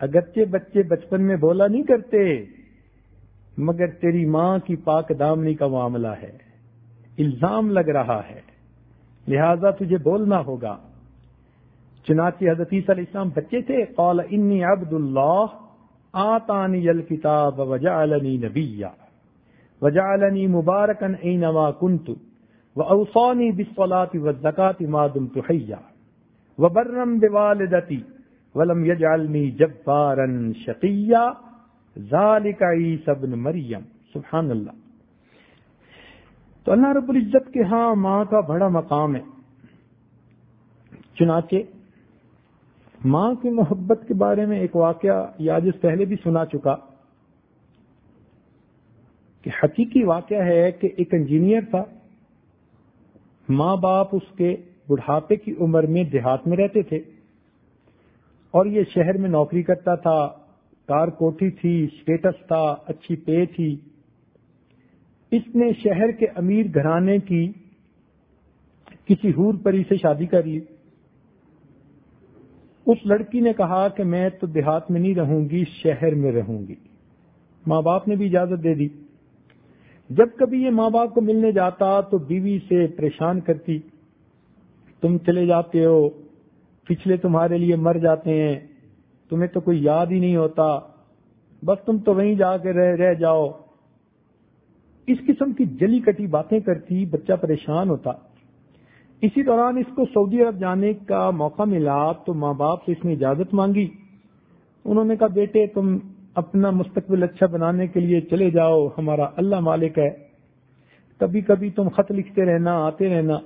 اگرچہ بچے بچپن میں بولا نہیں کرتے، مگر تیری ماں کی پاک دامنی کا معاملہ ہے، الزام لگ رہا ہے، لہذا تجھے بولنا ہوگا۔ چنانچہ حضرت علیہ السلام بچے تھے، قال انی عبد اللہ آتانی الکتاب وجعلنی نبیا، وجعلنی مبارکن اینما کنت واوصانی بالصلاة والزکاة ما دمت حیا وبرم بوالدتی ولم یجعلنی جبارا شقیا ذالک عیسی ابن مریم سبحان اللہ تو اللہ رب العزت کے ہاں ماں کا بڑا مقام ہے۔ چنانچہ ماں کی محبت کے بارے میں ایک واقعہ یاجس پہلے بھی سنا چکا کہ حقیقی واقعہ ہے کہ ایک انجینئر تھا۔ ماں باپ اس کے بڑھاپے کی عمر میں دیہات میں رہتے تھے۔ اور یہ شہر میں نوکری کرتا تھا، کار کوٹھی تھی اسٹیٹس تھا، اچھی پے تھی۔ اس نے شہر کے امیر گھرانے کی کسی ہور پری سے شادی کر لی۔ اس لڑکی نے کہا کہ میں تو دیہات میں نہیں رہوں گی، شہر میں رہوں گی۔ ماں باپ نے بھی اجازت دے دی۔ جب کبھی یہ ماں باپ کو ملنے جاتا تو بیوی سے پریشان کرتی، تم چلے جاتے ہو، پچھلے تمہارے لیے مر جاتے ہیں، تمہیں تو کوئی یاد ہی نہیں ہوتا، بس تم تو وہیں جا کے رہ رہ جاؤ۔ اس قسم کی جلی کٹی باتیں کرتی، بچہ پریشان ہوتا۔ اسی دوران اس کو سعودی عرب جانے کا موقع ملا تو ماں باپ سے اس نے اجازت مانگی۔ انہوں نے کہا، بیٹے، تم اپنا مستقبل اچھا بنانے کے لیے چلے جاؤ، ہمارا اللہ مالک ہے۔ کبھی کبھی تم خط لکھتے رہنا، آتے رہنا۔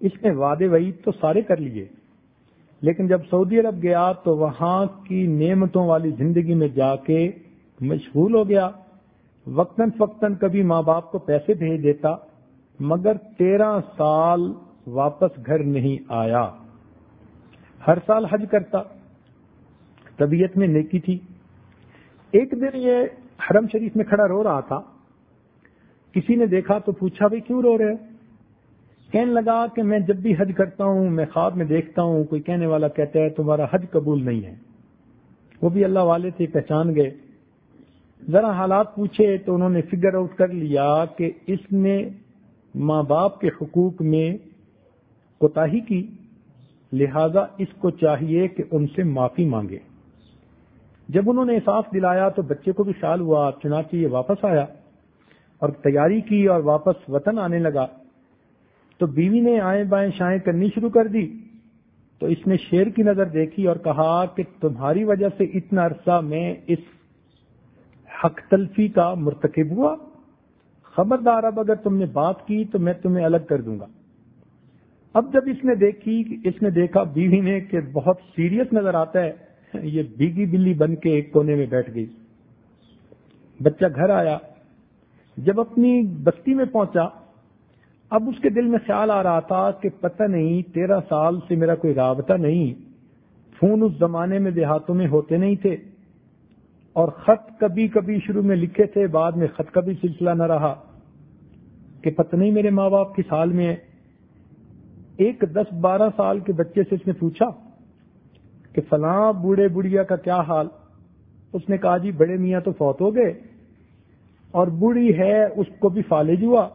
اس نے وعدے وعید تو سارے کر لیے۔ لیکن جب سعودی عرب گیا تو وہاں کی نعمتوں والی زندگی میں جا کے مشغول ہو گیا۔ وقتاً فقتاً کبھی ماں باپ کو پیسے بھیج دیتا، مگر تیرہ سال واپس گھر نہیں آیا۔ ہر سال حج کرتا۔ طبیعت میں نیکی تھی۔ ایک دن یہ حرم شریف میں کھڑا رو رہا تھا۔ کسی نے دیکھا تو پوچھا، بھائی کیوں رو رہے کہنے لگا کہ میں جب بھی حج کرتا ہوں، میں خواب میں دیکھتا ہوں، کوئی کہنے والا کہتا ہے، تمہارا حج قبول نہیں ہے۔ وہ بھی اللہ والے تھے، پہچان گئے۔ ذرا حالات پوچھے تو انہوں نے فگر آؤٹ کر لیا کہ اس نے ماں باپ کے حقوق میں کوتا کی، لہذا اس کو چاہیے کہ ان سے معافی مانگے۔ جب انہوں نے احساس دلایا تو بچے کو بھی خیال ہوا، چنانچہ یہ واپس آیا اور تیاری کی اور واپس وطن آنے لگا۔ تو بیوی نے آئیں بائیں شائیں کرنی شروع کر دی۔ تو اس نے شیر کی نظر دیکھی اور کہا کہ تمہاری وجہ سے اتنا عرصہ میں اس حق تلفی کا مرتکب ہوا۔ خبردار، اب اگر تم نے بات کی تو میں تمہیں الگ کر دوں گا۔ اب جب اس نے دیکھی، اس نے دیکھا بیوی نے کہ بہت سیریس نظر آتا ہے۔ یہ بیگی بلی بن کے ایک کونے میں بیٹھ گئی۔ بچہ گھر آیا۔ جب اپنی بستی میں پہنچا، اب اس کے دل میں خیال آ رہا تھا کہ پتہ نہیں، تیرہ سال سے میرا کوئی رابطہ نہیں۔ فون اس زمانے میں دیہاتوں میں ہوتے نہیں تھے۔ اور خط کبھی کبھی شروع میں لکھے تھے، بعد میں خط کا بھی سلسلہ نہ رہا۔ کہ پتہ نہیں میرے ماں باپ کس حال میں ہے ایک دس بارہ سال کے بچے سے اس نے پوچھا کہ فلاں بوڑھے بڑھیا کا کیا حال؟ اس نے کہا جی بڑے میاں تو فوت ہو گئے اور بوڑھی ہے، اس کو بھی فالج ہوا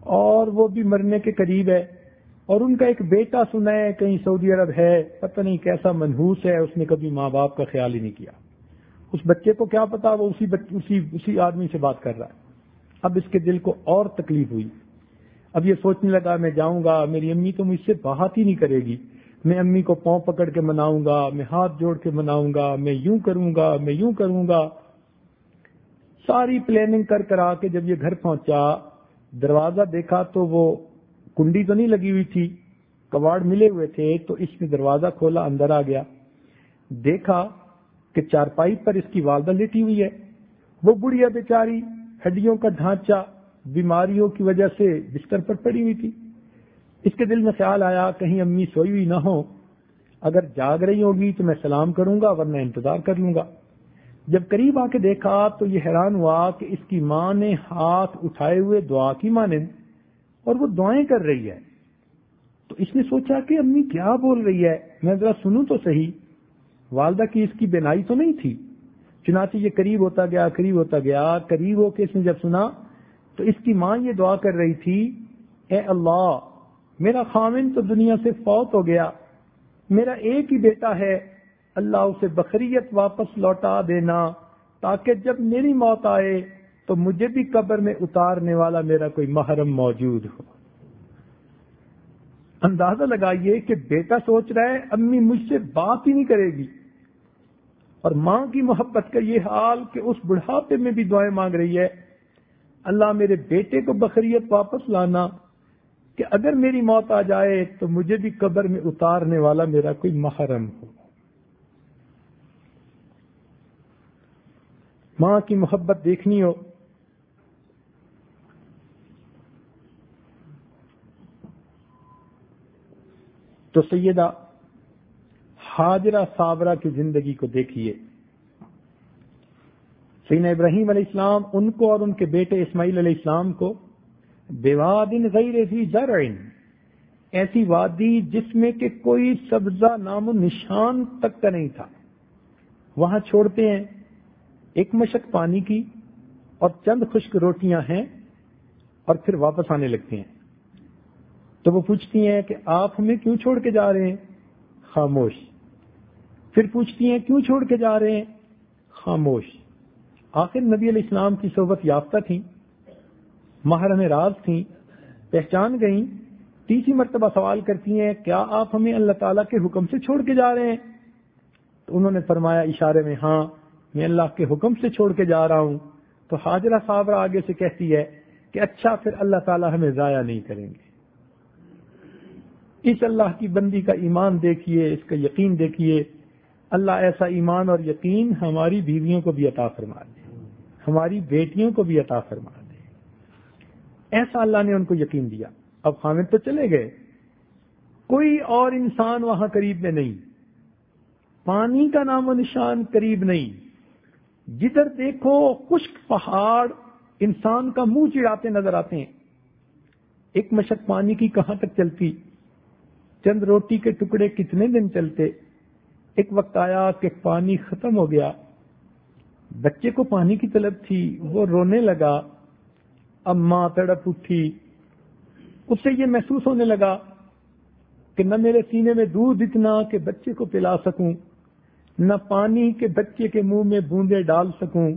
اور وہ بھی مرنے کے قریب ہے اور ان کا ایک بیٹا سنا ہے، کہیں سعودی عرب ہے، پتہ نہیں کیسا منحوس ہے، اس نے کبھی ماں باپ کا خیال ہی نہیں کیا۔ اس بچے کو کیا پتا، وہ اسی اسی اسی آدمی سے بات کر رہا ہے۔ اب اس کے دل کو اور تکلیف ہوئی۔ اب یہ سوچنے لگا، میں جاؤں گا، میری امی تو مجھ سے بات ہی نہیں کرے گی۔ میں امی کو پاؤں پکڑ کے مناؤں گا، میں ہاتھ جوڑ کے مناؤں گا، میں یوں کروں گا، میں یوں کروں گا۔ ساری پلاننگ کر کر آ کے جب یہ گھر پہنچا، دروازہ دیکھا تو وہ کنڈی تو نہیں لگی ہوئی تھی، کباڑ ملے ہوئے تھے، تو اس نے دروازہ کھولا، اندر آ گیا۔ دیکھا کہ چارپائی پر اس کی والدہ لیٹی ہوئی ہے۔ وہ بڑھیا بیچاری، ہڈیوں کا ڈھانچہ، بیماریوں کی وجہ سے بستر پر پڑی ہوئی تھی۔ اس کے دل میں خیال آیا، کہیں امی سوئی ہوئی نہ ہو اگر جاگ رہی ہوگی تو میں سلام کروں گا، ورنہ انتظار کر لوں گا۔ جب قریب آ کے دیکھا تو یہ حیران ہوا کہ اس کی ماں نے ہاتھ اٹھائے ہوئے دعا کی مانند، اور وہ دعائیں کر رہی ہے۔ تو اس نے سوچا کہ امی کیا بول رہی ہے؟ میں ذرا سنوں تو صحیح۔ والدہ کی اس کی بینائی تو نہیں تھی۔ چنانچہ یہ قریب ہوتا گیا، قریب ہوتا گیا، قریب ہو کے اس نے جب سنا تو اس کی ماں یہ دعا کر رہی تھی، اے اللہ میرا خامن تو دنیا سے فوت ہو گیا، میرا ایک ہی بیٹا ہے، اللہ اسے بقریت واپس لوٹا دینا، تاکہ جب میری موت آئے تو مجھے بھی قبر میں اتارنے والا میرا کوئی محرم موجود ہو۔ اندازہ لگائیے کہ بیٹا سوچ رہا ہے، امی مجھ سے بات ہی نہیں کرے گی۔ اور ماں کی محبت کا یہ حال کہ اس بڑھاپے میں بھی دعائیں مانگ رہی ہے، اللہ میرے بیٹے کو بقریت واپس لانا کہ اگر میری موت آ جائے تو مجھے بھی قبر میں اتارنے والا میرا کوئی محرم ہو۔ ماں کی محبت دیکھنی ہو۔ تو سیدہ حاجرہ صابرہ کی زندگی کو دیکھیے۔ سینا ابراہیم علیہ السلام ان کو اور ان کے بیٹے اسماعیل علیہ السلام کو بیوادن غیر ذی زرعن ایسی وادی جس میں کہ کوئی سبزہ نام و نشان تک کا نہیں تھا۔ وہاں چھوڑتے ہیں۔ ایک مشک پانی کی اور چند خشک روٹیاں ہیں اور پھر واپس آنے لگتی ہیں۔ تو وہ پوچھتی ہیں کہ آپ ہمیں کیوں چھوڑ کے جا رہے ہیں؟ خاموش۔ پھر پوچھتی ہیں کیوں چھوڑ کے جا رہے ہیں؟ خاموش۔ آخر نبی علیہ السلام کی صحبت یافتہ تھیں۔ محرم راز تھیں، پہچان گئیں، تیسری مرتبہ سوال کرتی ہیں، کیا آپ ہمیں اللہ تعالیٰ کے حکم سے چھوڑ کے جا رہے ہیں؟ تو انہوں نے فرمایا اشارے میں ہاں میں اللہ کے حکم سے چھوڑ کے جا رہا ہوں۔ تو حاضرہ صاحب آگے سے کہتی ہے کہ اچھا پھر اللہ تعالیٰ ہمیں ضائع نہیں کریں گے۔ اس اللہ کی بندی کا ایمان دیکھیے، اس کا یقین دیکھیے۔ اللہ ایسا ایمان اور یقین ہماری بیویوں کو بھی عطا فرما دے ہماری بیٹیوں کو بھی عطا فرما دے ایسا اللہ نے ان کو یقین دیا۔ اب حامد تو چلے گئے۔ کوئی اور انسان وہاں قریب میں نہیں۔ پانی کا نام و نشان قریب نہیں۔ جدھر دیکھو خشک پہاڑ انسان کا منہ چڑاتے نظر آتے ہیں۔ ایک مشک پانی کی کہاں تک چلتی؟ چند روٹی کے ٹکڑے کتنے دن چلتے؟ ایک وقت آیا کہ پانی ختم ہو گیا۔ بچے کو پانی کی طلب تھی، وہ رونے لگا۔ اب ماں تڑپ اٹھی اس سے یہ محسوس ہونے لگا کہ نہ میرے سینے میں دودھ اتنا کہ بچے کو پلا سکوں، نہ پانی کے بچے کے منہ میں بوندے ڈال سکوں۔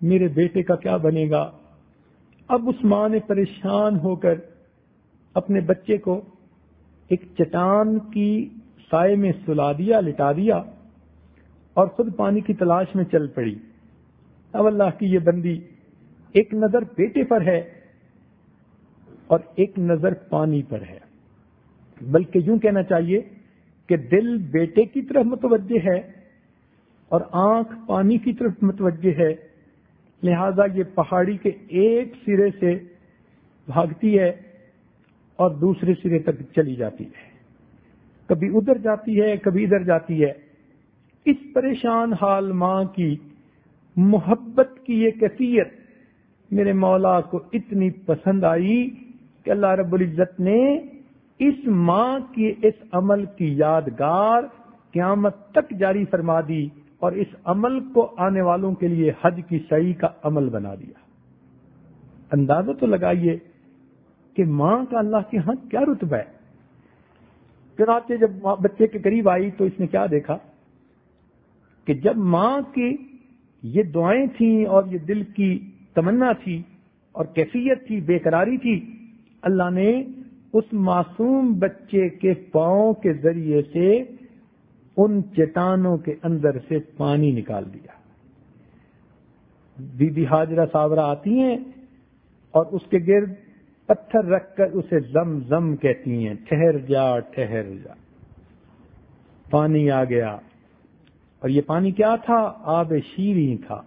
میرے بیٹے کا کیا بنے گا؟ اب اس ماں نے پریشان ہو کر اپنے بچے کو ایک چٹان کی سائے میں سلا دیا، لٹا دیا اور خود پانی کی تلاش میں چل پڑی۔ اب اللہ کی یہ بندی ایک نظر بیٹے پر ہے اور ایک نظر پانی پر ہے۔ بلکہ یوں کہنا چاہیے کہ دل بیٹے کی طرف متوجہ ہے اور آنکھ پانی کی طرف متوجہ ہے۔ لہذا یہ پہاڑی کے ایک سرے سے بھاگتی ہے اور دوسرے سرے تک چلی جاتی ہے۔ کبھی ادھر جاتی ہے، کبھی ادھر جاتی ہے۔ اس پریشان حال ماں کی محبت کی یہ کیفیت میرے مولا کو اتنی پسند آئی کہ اللہ رب العزت نے اس ماں کی اس عمل کی یادگار قیامت تک جاری فرما دی اور اس عمل کو آنے والوں کے لیے حج کی صحیح کا عمل بنا دیا۔ اندازہ تو لگائیے کہ ماں کا اللہ کے ہاں کیا رتبہ ہے۔ چنانچہ جب بچے کے قریب آئی تو اس نے کیا دیکھا کہ جب ماں کی یہ دعائیں تھیں اور یہ دل کی تمنا تھی اور کیفیت تھی بے قراری تھی۔ اللہ نے اس معصوم بچے کے پاؤں کے ذریعے سے ان چٹانوں کے اندر سے پانی نکال دیا۔ بی بی حاجرہ صابرہ آتی ہیں اور اس کے گرد پتھر رکھ کر اسے زم زم کہتی ہیں، ٹھہر جا ٹھہر جا۔ پانی آ گیا۔ اور یہ پانی کیا تھا؟ آب شیریں تھا۔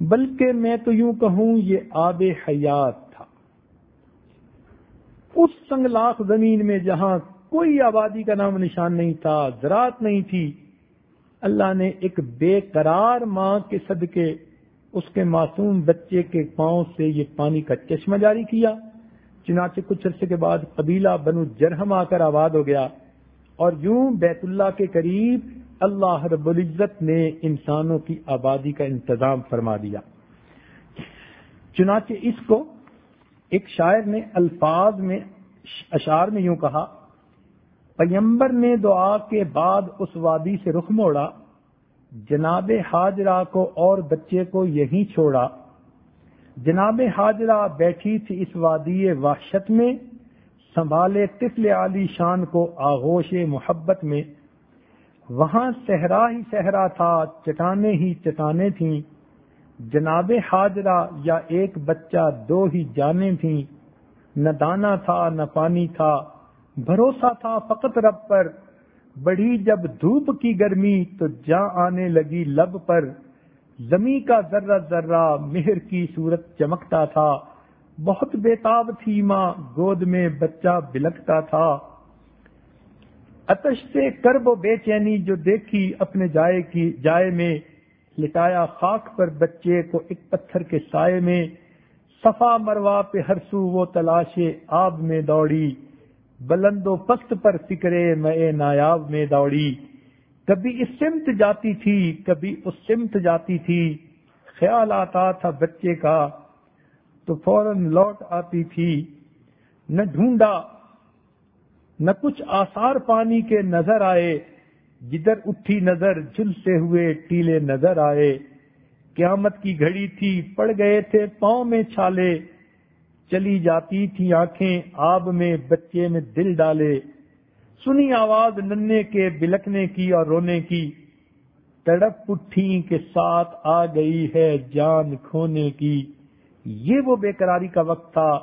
بلکہ میں تو یوں کہوں یہ آب حیات تھا۔ اس سنگلاخ زمین میں جہاں کوئی آبادی کا نام نشان نہیں تھا، زراعت نہیں تھی، اللہ نے ایک بے قرار ماں کے صدقے، اس کے معصوم بچے کے پاؤں سے یہ پانی کا چشمہ جاری کیا۔ چنانچہ کچھ عرصے کے بعد قبیلہ بنو جرہم آ کر آباد ہو گیا اور یوں بیت اللہ کے قریب اللہ رب العزت نے انسانوں کی آبادی کا انتظام فرما دیا۔ چنانچہ اس کو ایک شاعر نے الفاظ میں اشار میں یوں کہا پیمبر نے دعا کے بعد اس وادی سے رخ موڑا، جناب حاجرہ کو اور بچے کو یہیں چھوڑا۔ جناب حاجرہ بیٹھی تھی اس وادی وحشت میں، سنبھالے طفل علی شان کو آغوش محبت میں۔ وہاں صحرا ہی صحرا تھا چٹانے ہی چٹانیں تھیں۔ جناب حاجرہ یا ایک بچہ دو ہی جانے تھیں۔ نہ دانا تھا، نہ پانی تھا۔ بھروسہ تھا فقط رب پر۔ بڑھی جب دھوپ کی گرمی تو جا آنے لگی لب پر۔ زمیں کا ذرہ ذرہ مہر کی صورت چمکتا تھا۔ بہت بےتاب تھی ماں، گود میں بچہ بلکتا تھا۔ اتش سے کرب و بے چینی جو دیکھی اپنے جائے کی جائے میں، لٹایا خاک پر بچے کو ایک پتھر کے سائے میں، صفا مروا پہ ہر سو وہ تلاشے آب میں دوڑی، بلند و پست پر فکرے میں نایاب میں دوڑی۔ کبھی اس سمت جاتی تھی، کبھی اس سمت جاتی تھی، خیال آتا تھا بچے کا تو فوراً لوٹ آتی تھی۔ نہ ڈھونڈا نہ کچھ آثار پانی کے نظر آئے جدھر اٹھی نظر جھلسے ہوئے ٹیلے نظر آئے۔ قیامت کی گھڑی تھی، پڑ گئے تھے، پاؤں میں چھالے۔ چلی جاتی تھی آنکھیں، آب میں بچے میں دل ڈالے۔ سنی آواز ننے کے، بلکنے کی اور رونے کی۔ تڑپ اٹھی کے ساتھ آ گئی ہے جان کھونے کی۔ یہ وہ بے قراری کا وقت تھا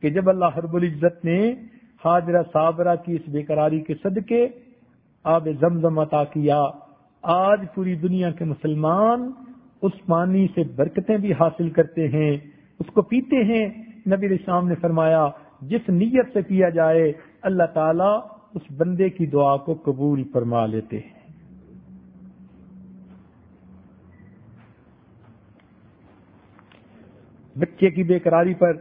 کہ جب اللہ حرب العزت نے حاضرہ صابرہ کی اس بے قراری کے صدقے آب زمزم عطا کیا۔ آج پوری دنیا کے مسلمان اس پانی سے برکتیں بھی حاصل کرتے ہیں، اس کو پیتے ہیں۔ نبی اسلام نے فرمایا، جس نیت سے پیا جائے، اللہ تعالیٰ اس بندے کی دعا کو قبول فرما لیتے ہیں۔ بچے کی بے قراری پر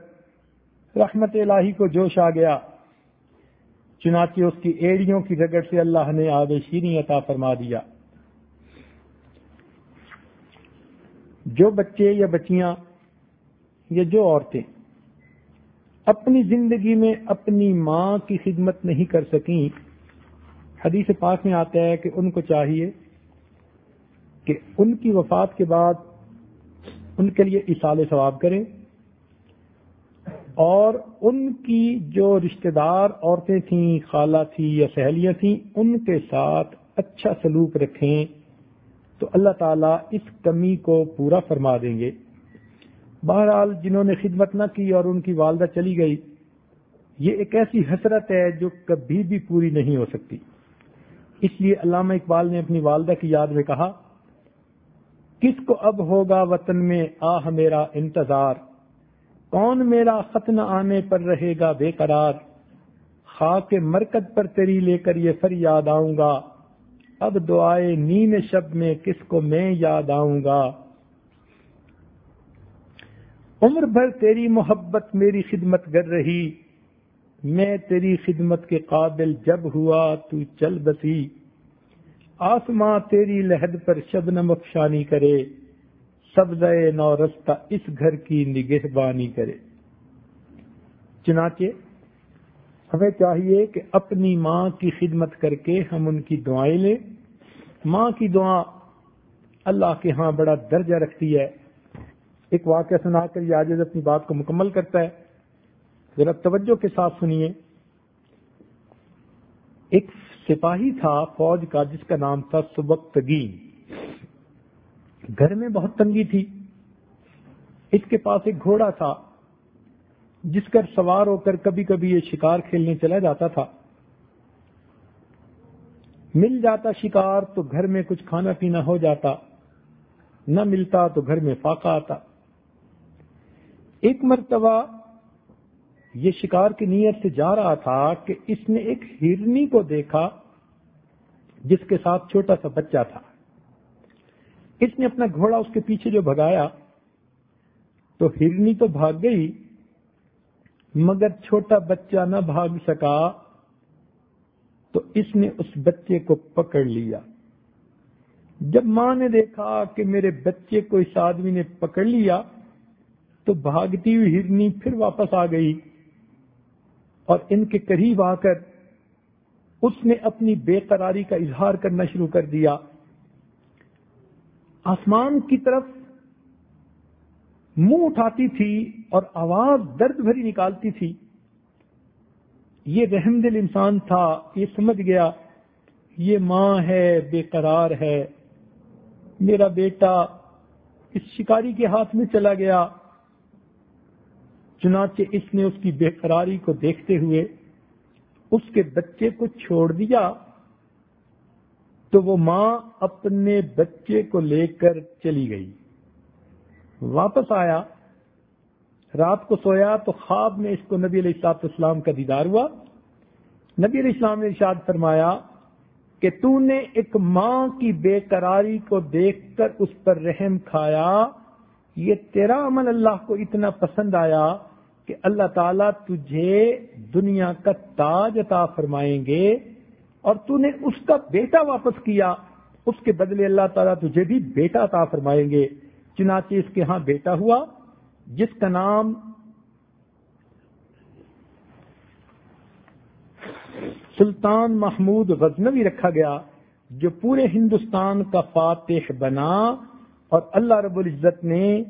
رحمت الہی کو جوش آ گیا۔ چنانچہ اس کی ایڑیوں کی رگڑ سے اللہ نے آب شیریں عطا فرما دیا۔ جو بچے یا بچیاں یا جو عورتیں اپنی زندگی میں اپنی ماں کی خدمت نہیں کر سکیں، حدیث پاک میں آتا ہے کہ ان کو چاہیے کہ ان کی وفات کے بعد ان کے لیے اصال ثواب کریں۔ اور ان کی جو رشتہ دار عورتیں تھیں، خالہ تھی یا سہیلیاں تھیں، ان کے ساتھ اچھا سلوک رکھیں تو اللہ تعالیٰ اس کمی کو پورا فرما دیں گے۔ بہرحال جنہوں نے خدمت نہ کی اور ان کی والدہ چلی گئی، یہ ایک ایسی حسرت ہے جو کبھی بھی پوری نہیں ہو سکتی۔ اس لیے علامہ اقبال نے اپنی والدہ کی یاد میں کہا، کس کو اب ہوگا وطن میں آہ میرا انتظار؟ کون میرا ختن آنے پر رہے گا بے قرار؟ خاک مرکز پر تیری لے کر یہ فر یاد آؤں گا۔ اب دعائے نیم شب میں کس کو میں یاد آؤں گا؟ عمر بھر تیری محبت میری خدمت گر رہی۔ میں تیری خدمت کے قابل جب ہوا تو چل بسی۔ آسماں تیری لہد پر شبنم افشانی کرے۔ سبز نو رستہ اس گھر کی نگہبانی کرے۔ چنانچہ ہمیں چاہیے کہ اپنی ماں کی خدمت کر کے ہم ان کی دعائیں لیں۔ ماں کی دعا اللہ کے ہاں بڑا درجہ رکھتی ہے۔ ایک واقعہ سنا کر یہ آج اپنی بات کو مکمل کرتا ہے۔ ذرا توجہ کے ساتھ سنیے۔ ایک سپاہی تھا فوج کا جس کا نام تھا سبکتگین۔ گھر میں بہت تنگی تھی۔ اس کے پاس ایک گھوڑا تھا، جس پر سوار ہو کر کبھی کبھی یہ شکار کھیلنے چلا جاتا تھا۔ مل جاتا شکار تو گھر میں کچھ کھانا پینا ہو جاتا، نہ ملتا تو گھر میں فاقہ آتا۔ ایک مرتبہ یہ شکار کی نیت سے جا رہا تھا کہ اس نے ایک ہرنی کو دیکھا، جس کے ساتھ چھوٹا سا بچہ تھا۔ اس نے اپنا گھوڑا اس کے پیچھے جو بھگایا تو ہرنی تو بھاگ گئی، مگر چھوٹا بچہ نہ بھاگ سکا۔ تو اس نے اس بچے کو پکڑ لیا۔ جب ماں نے دیکھا کہ میرے بچے کو اس آدمی نے پکڑ لیا، تو بھاگتی ہوئی ہرنی پھر واپس آ گئی اور ان کے قریب آ کر اس نے اپنی بے قراری کا اظہار کرنا شروع کر دیا۔ آسمان کی طرف منہ اٹھاتی تھی اور آواز درد بھری نکالتی تھی۔ یہ رحم دل انسان تھا، یہ سمجھ گیا، یہ ماں ہے، بے قرار ہے۔ میرا بیٹا اس شکاری کے ہاتھ میں چلا گیا۔ چنانچہ اس نے اس کی بے قراری کو دیکھتے ہوئے اس کے بچے کو چھوڑ دیا۔ تو وہ ماں اپنے بچے کو لے کر چلی گئی۔ واپس آیا۔ رات کو سویا تو خواب میں اس کو نبی علیہ السلاط اسلام کا دیدار ہوا۔ نبی علیہ السلام نے ارشاد فرمایا کہ تو نے ایک ماں کی بے قراری کو دیکھ کر اس پر رحم کھایا۔ یہ تیرا عمل اللہ کو اتنا پسند آیا کہ اللہ تعالیٰ تجھے دنیا کا تاج عطا فرمائیں گے۔ اور تو نے اس کا بیٹا واپس کیا، اس کے بدلے اللہ تعالیٰ تجھے بھی بیٹا عطا فرمائیں گے۔ چنانچہ اس کے ہاں بیٹا ہوا، جس کا نام سلطان محمود غزنوی رکھا گیا، جو پورے ہندوستان کا فاتح بنا اور اللہ رب العزت نے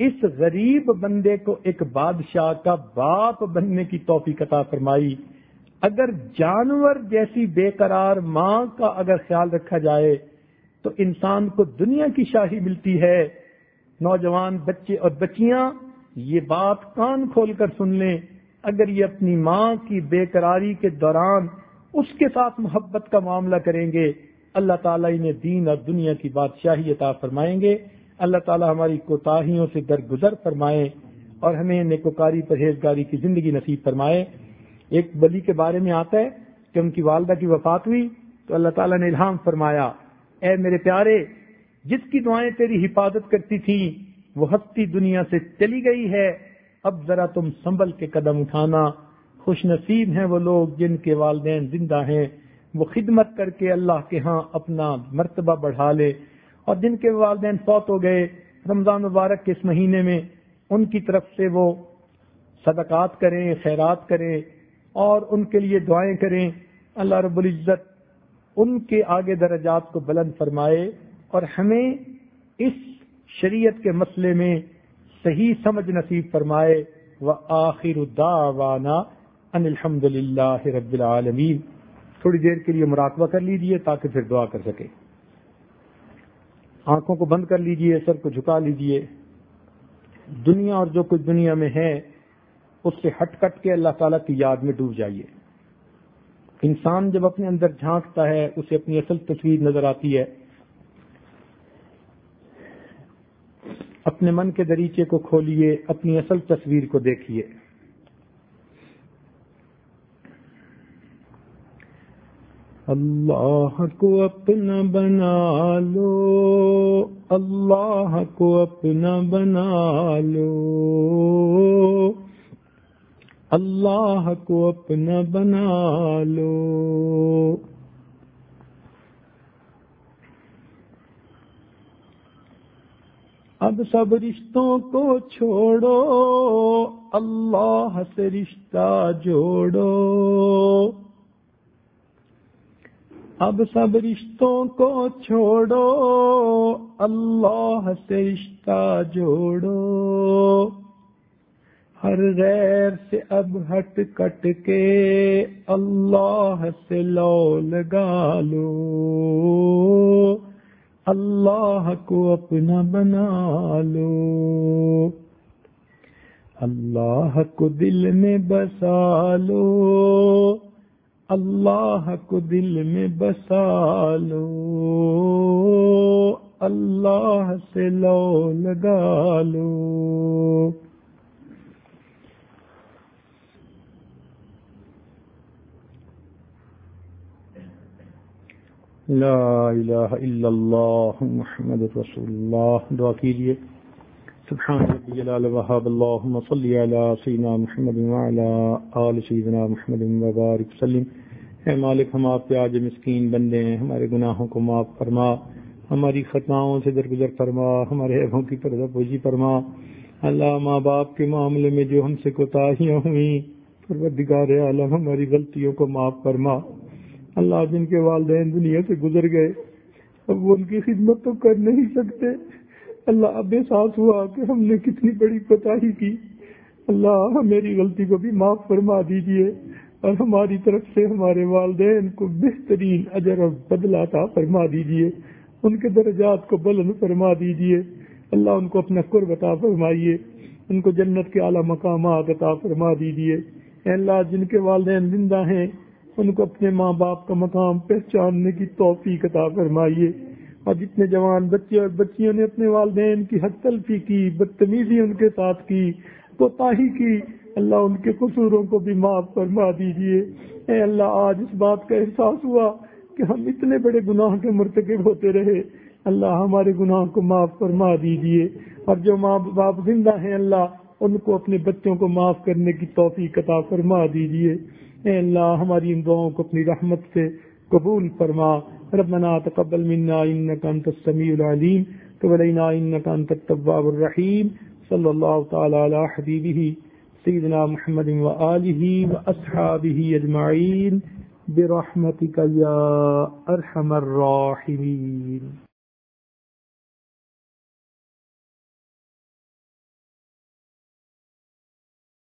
اس غریب بندے کو ایک بادشاہ کا باپ بننے کی توفیق عطا فرمائی۔ اگر جانور جیسی بے قرار ماں کا اگر خیال رکھا جائے تو انسان کو دنیا کی شاہی ملتی ہے۔ نوجوان بچے اور بچیاں، یہ بات کان کھول کر سن لیں۔ اگر یہ اپنی ماں کی بے قراری کے دوران اس کے ساتھ محبت کا معاملہ کریں گے، اللہ تعالیٰ انہیں دین اور دنیا کی بادشاہی عطا فرمائیں گے۔ اللہ تعالیٰ ہماری کوتاہیوں سے درگزر فرمائے اور ہمیں نیکوکاری پرہیزگاری کی زندگی نصیب فرمائے۔ ایک بلی کے بارے میں آتا ہے کہ ان کی والدہ کی وفات ہوئی تو اللہ تعالیٰ نے الہام فرمایا، اے میرے پیارے، جس کی دعائیں تیری حفاظت کرتی تھی وہ ہستی دنیا سے چلی گئی ہے۔ اب ذرا تم سنبھل کے قدم اٹھانا۔ خوش نصیب ہیں وہ لوگ جن کے والدین زندہ ہیں۔ وہ خدمت کر کے اللہ کے ہاں اپنا مرتبہ بڑھا لے۔ اور جن کے والدین فوت ہو گئے رمضان مبارک کے اس مہینے میں، ان کی طرف سے وہ صدقات کریں، خیرات کریں۔ اور ان کے لیے دعائیں کریں۔ اللہ رب العزت ان کے آگے درجات کو بلند فرمائے اور ہمیں اس شریعت کے مسئلے میں صحیح سمجھ نصیب فرمائے۔ وآخر دعوانا ان الحمد للہ رب العالمین۔ تھوڑی دیر کے لیے مراقبہ کر لیجیے تاکہ پھر دعا کر سکے آنکھوں کو بند کر لیجیے، سر کو جھکا لیجیے۔ دنیا اور جو کچھ دنیا میں ہے اس سے ہٹ کٹ کے اللہ تعالیٰ کی یاد میں ڈوب جائیے۔ انسان جب اپنے اندر جھانکتا ہے، اسے اپنی اصل تصویر نظر آتی ہے۔ اپنے من کے دریچے کو کھولیے، اپنی اصل تصویر کو دیکھیے۔ اللہ کو اپنا بنا لو، اللہ کو اپنا بنا لو۔ اللہ کو اپنا بنا لو۔ اب سب رشتوں کو چھوڑو، اللہ سے رشتہ جوڑو۔ اب سب رشتوں کو چھوڑو، اللہ سے رشتہ جوڑو۔ ہر غیر سے اب ہٹ کٹ کے اللہ سے لو لگا لو۔ اللہ کو اپنا بنا لو۔ اللہ کو دل میں بسا لو۔ اللہ کو دل میں بسا لو۔ اللہ سے لو لگا لو۔ لا الہ الا اللہ محمد رسول اللہ دعا کیجیے. سبحان ربی جلال وحاب اللہم صلی علی سیدنا محمد وعلا آل سیدنا محمد وبارک سلیم اے مالک، ہم آپ کے آج مسکین بندے ہیں. ہمارے گناہوں کو معاف فرما. ہماری خطاؤں سے درگزر فرما. ہمارے عیبوں کی پردہ پوجی فرما. اللہ ماں باپ کے معاملے میں جو ہم سے کوتاہیاں ہوئیں، پروردگار عالم ہماری غلطیوں کو معاف فرما. اللہ جن کے والدین دنیا سے گزر گئے، اب وہ ان کی خدمت تو کر نہیں سکتے۔ اللہ اب احساس ہوا کہ ہم نے کتنی بڑی کوتاہی کی۔ اللہ میری غلطی کو بھی معاف فرما دیجیے اور ہماری طرف سے ہمارے والدین کو بہترین اجر اور بدلا تھا فرما دیجیے۔ ان کے درجات کو بلند فرما دیجیے۔ اللہ ان کو اپنا قرب عطا فرمائیے۔ ان کو جنت کے اعلیٰ مقامات عطا فرما دیجیے۔ اللہ، جن کے والدین زندہ ہیں ان کو اپنے ماں باپ کا مقام پہچاننے کی توفیق عطا فرمائیے۔ اور جتنے جوان بچے اور بچیوں نے اپنے والدین کی حق تلفی کی، بدتمیزی ان کے ساتھ کی کوتاہی کی، اللہ ان کے قصوروں کو بھی معاف فرما دیجیے اے اللہ، آج اس بات کا احساس ہوا کہ ہم اتنے بڑے گناہ کے مرتکب ہوتے رہے۔ اللہ ہمارے گناہ کو معاف فرما دیجیے اور جو ماں باپ زندہ ہیں، اللہ ان کو اپنے بچوں کو معاف کرنے کی توفیق عطا فرما دیجیے اے اللہ ہماری ان دعاؤں کو اپنی رحمت سے قبول فرما۔ ربنا تقبل منا انك انت السميع العليم وعلينا انك انت التواب الرحيم صلى الله تعالى على حبيبه سيدنا محمد واله واصحابه اجمعين برحمتك يا ارحم الراحمين